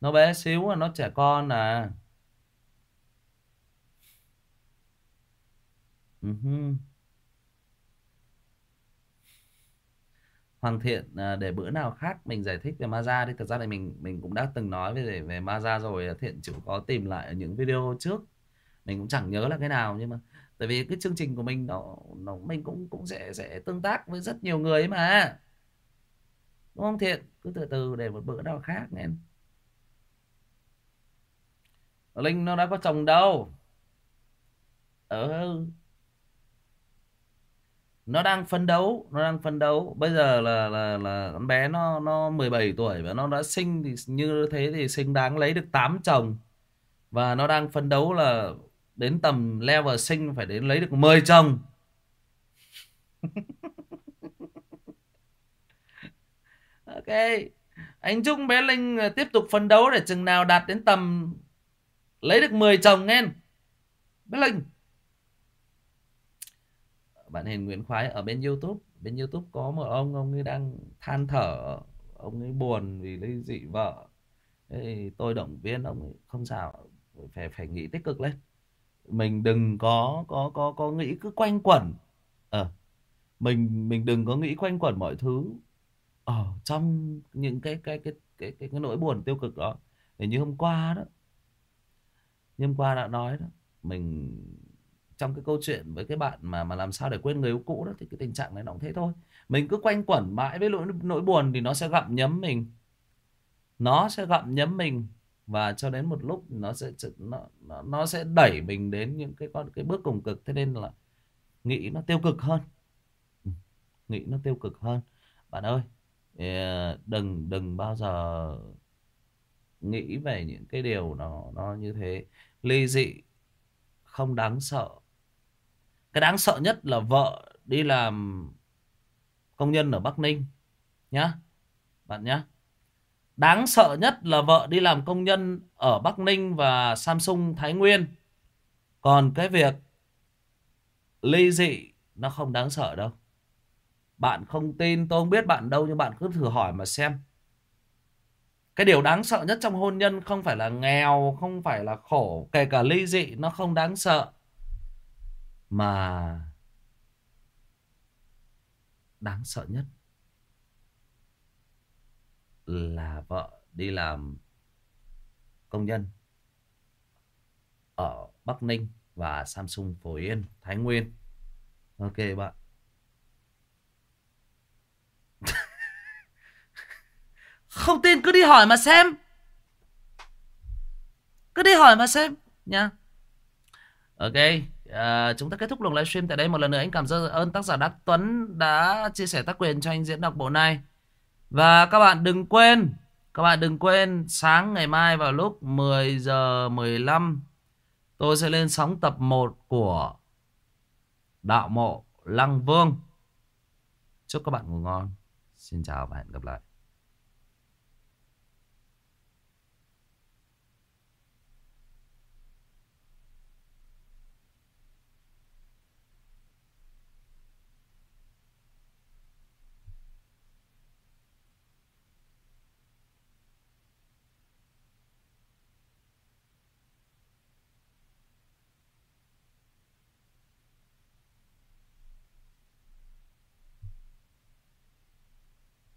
nó bé xíu nó trẻ con à uh-huh. Ừ Hoàng Thiện à, để bữa nào khác mình giải thích về Maza đi. Thật ra thì mình mình cũng đã từng nói về về Maza rồi. À, thiện chỉ có tìm lại ở những video trước. Mình cũng chẳng nhớ là cái nào nhưng mà tại vì cái chương trình của mình nó, nó mình cũng cũng sẽ sẽ tương tác với rất nhiều người mà đúng không thiện cứ từ từ để một bữa nào khác nghe linh nó đã có chồng đâu. Ừ nó đang phấn đấu, nó đang phấn đấu. Bây giờ là là là con bé nó nó 17 tuổi và nó đã sinh thì như thế thì xứng đáng lấy được 8 chồng. Và nó đang phấn đấu là đến tầm level sinh phải đến lấy được 10 chồng. Ok. Anh chúc bé linh ờ, tiếp tục phấn đấu để chừng nào đạt đến tầm lấy được 10 chồng nghe bé linh. Bạn Hiền Nguyễn Khoái ở bên YouTube. Bên YouTube có một ông ông ấy đang than thở. Ông ấy buồn vì ly dị vợ. Ê, tôi động viên ông ấy không sao phải phải nghĩ tích cực lên. Mình đừng có có có có nghĩ cứ quanh quẩn. Ờ à, mình mình đừng có nghĩ quanh quẩn mọi thứ. Ở trong những cái cái cái cái cái, cái nỗi buồn tiêu cực đó. Thì như hôm qua đó như hôm qua đã nói đó mình trong cái câu chuyện với cái bạn mà mà làm sao để quên người yêu cũ đó thì cái tình trạng này nó cũng thế thôi. Mình cứ quanh quẩn mãi với nỗi nỗi buồn thì nó sẽ gặm nhấm mình. Nó sẽ gặm nhấm mình và cho đến một lúc nó sẽ nó nó, nó sẽ đẩy mình đến những cái con cái bước cùng cực. Thế nên là nghĩ nó tiêu cực hơn. Ừ, nghĩ nó tiêu cực hơn. Bạn ơi ờ, đừng đừng bao giờ nghĩ về những cái điều nó nó như thế ly dị, không đáng sợ cái đáng sợ nhất là vợ đi làm công nhân ở Bắc Ninh nhá, bạn nhá Đáng sợ nhất là vợ đi làm công nhân ở Bắc Ninh và Samsung Thái Nguyên. Còn cái việc ly dị nó không đáng sợ đâu. Bạn không tin, tôi không biết bạn đâu, nhưng bạn cứ thử hỏi mà xem. Cái điều đáng sợ nhất trong hôn nhân không phải là nghèo, không phải là khổ, kể cả ly dị nó không đáng sợ. Mà đáng sợ nhất là vợ đi làm công nhân ở Bắc Ninh và Samsung Phổ Yên, Thái Nguyên. Ok bạn. Không tin cứ đi hỏi mà xem. Cứ đi hỏi mà xem nha. Ok, à, chúng ta kết thúc luồng livestream tại đây một lần nữa anh cảm ơn tác giả Đắc Tuấn đã chia sẻ tác quyền cho anh diễn đọc bộ này. Và các bạn đừng quên, các bạn đừng quên sáng ngày mai vào lúc 10 giờ 15 tôi sẽ lên sóng tập 1 của Đạo Mộ Lăng Vương. Chúc các bạn ngủ ngon. Xin chào và hẹn gặp lại.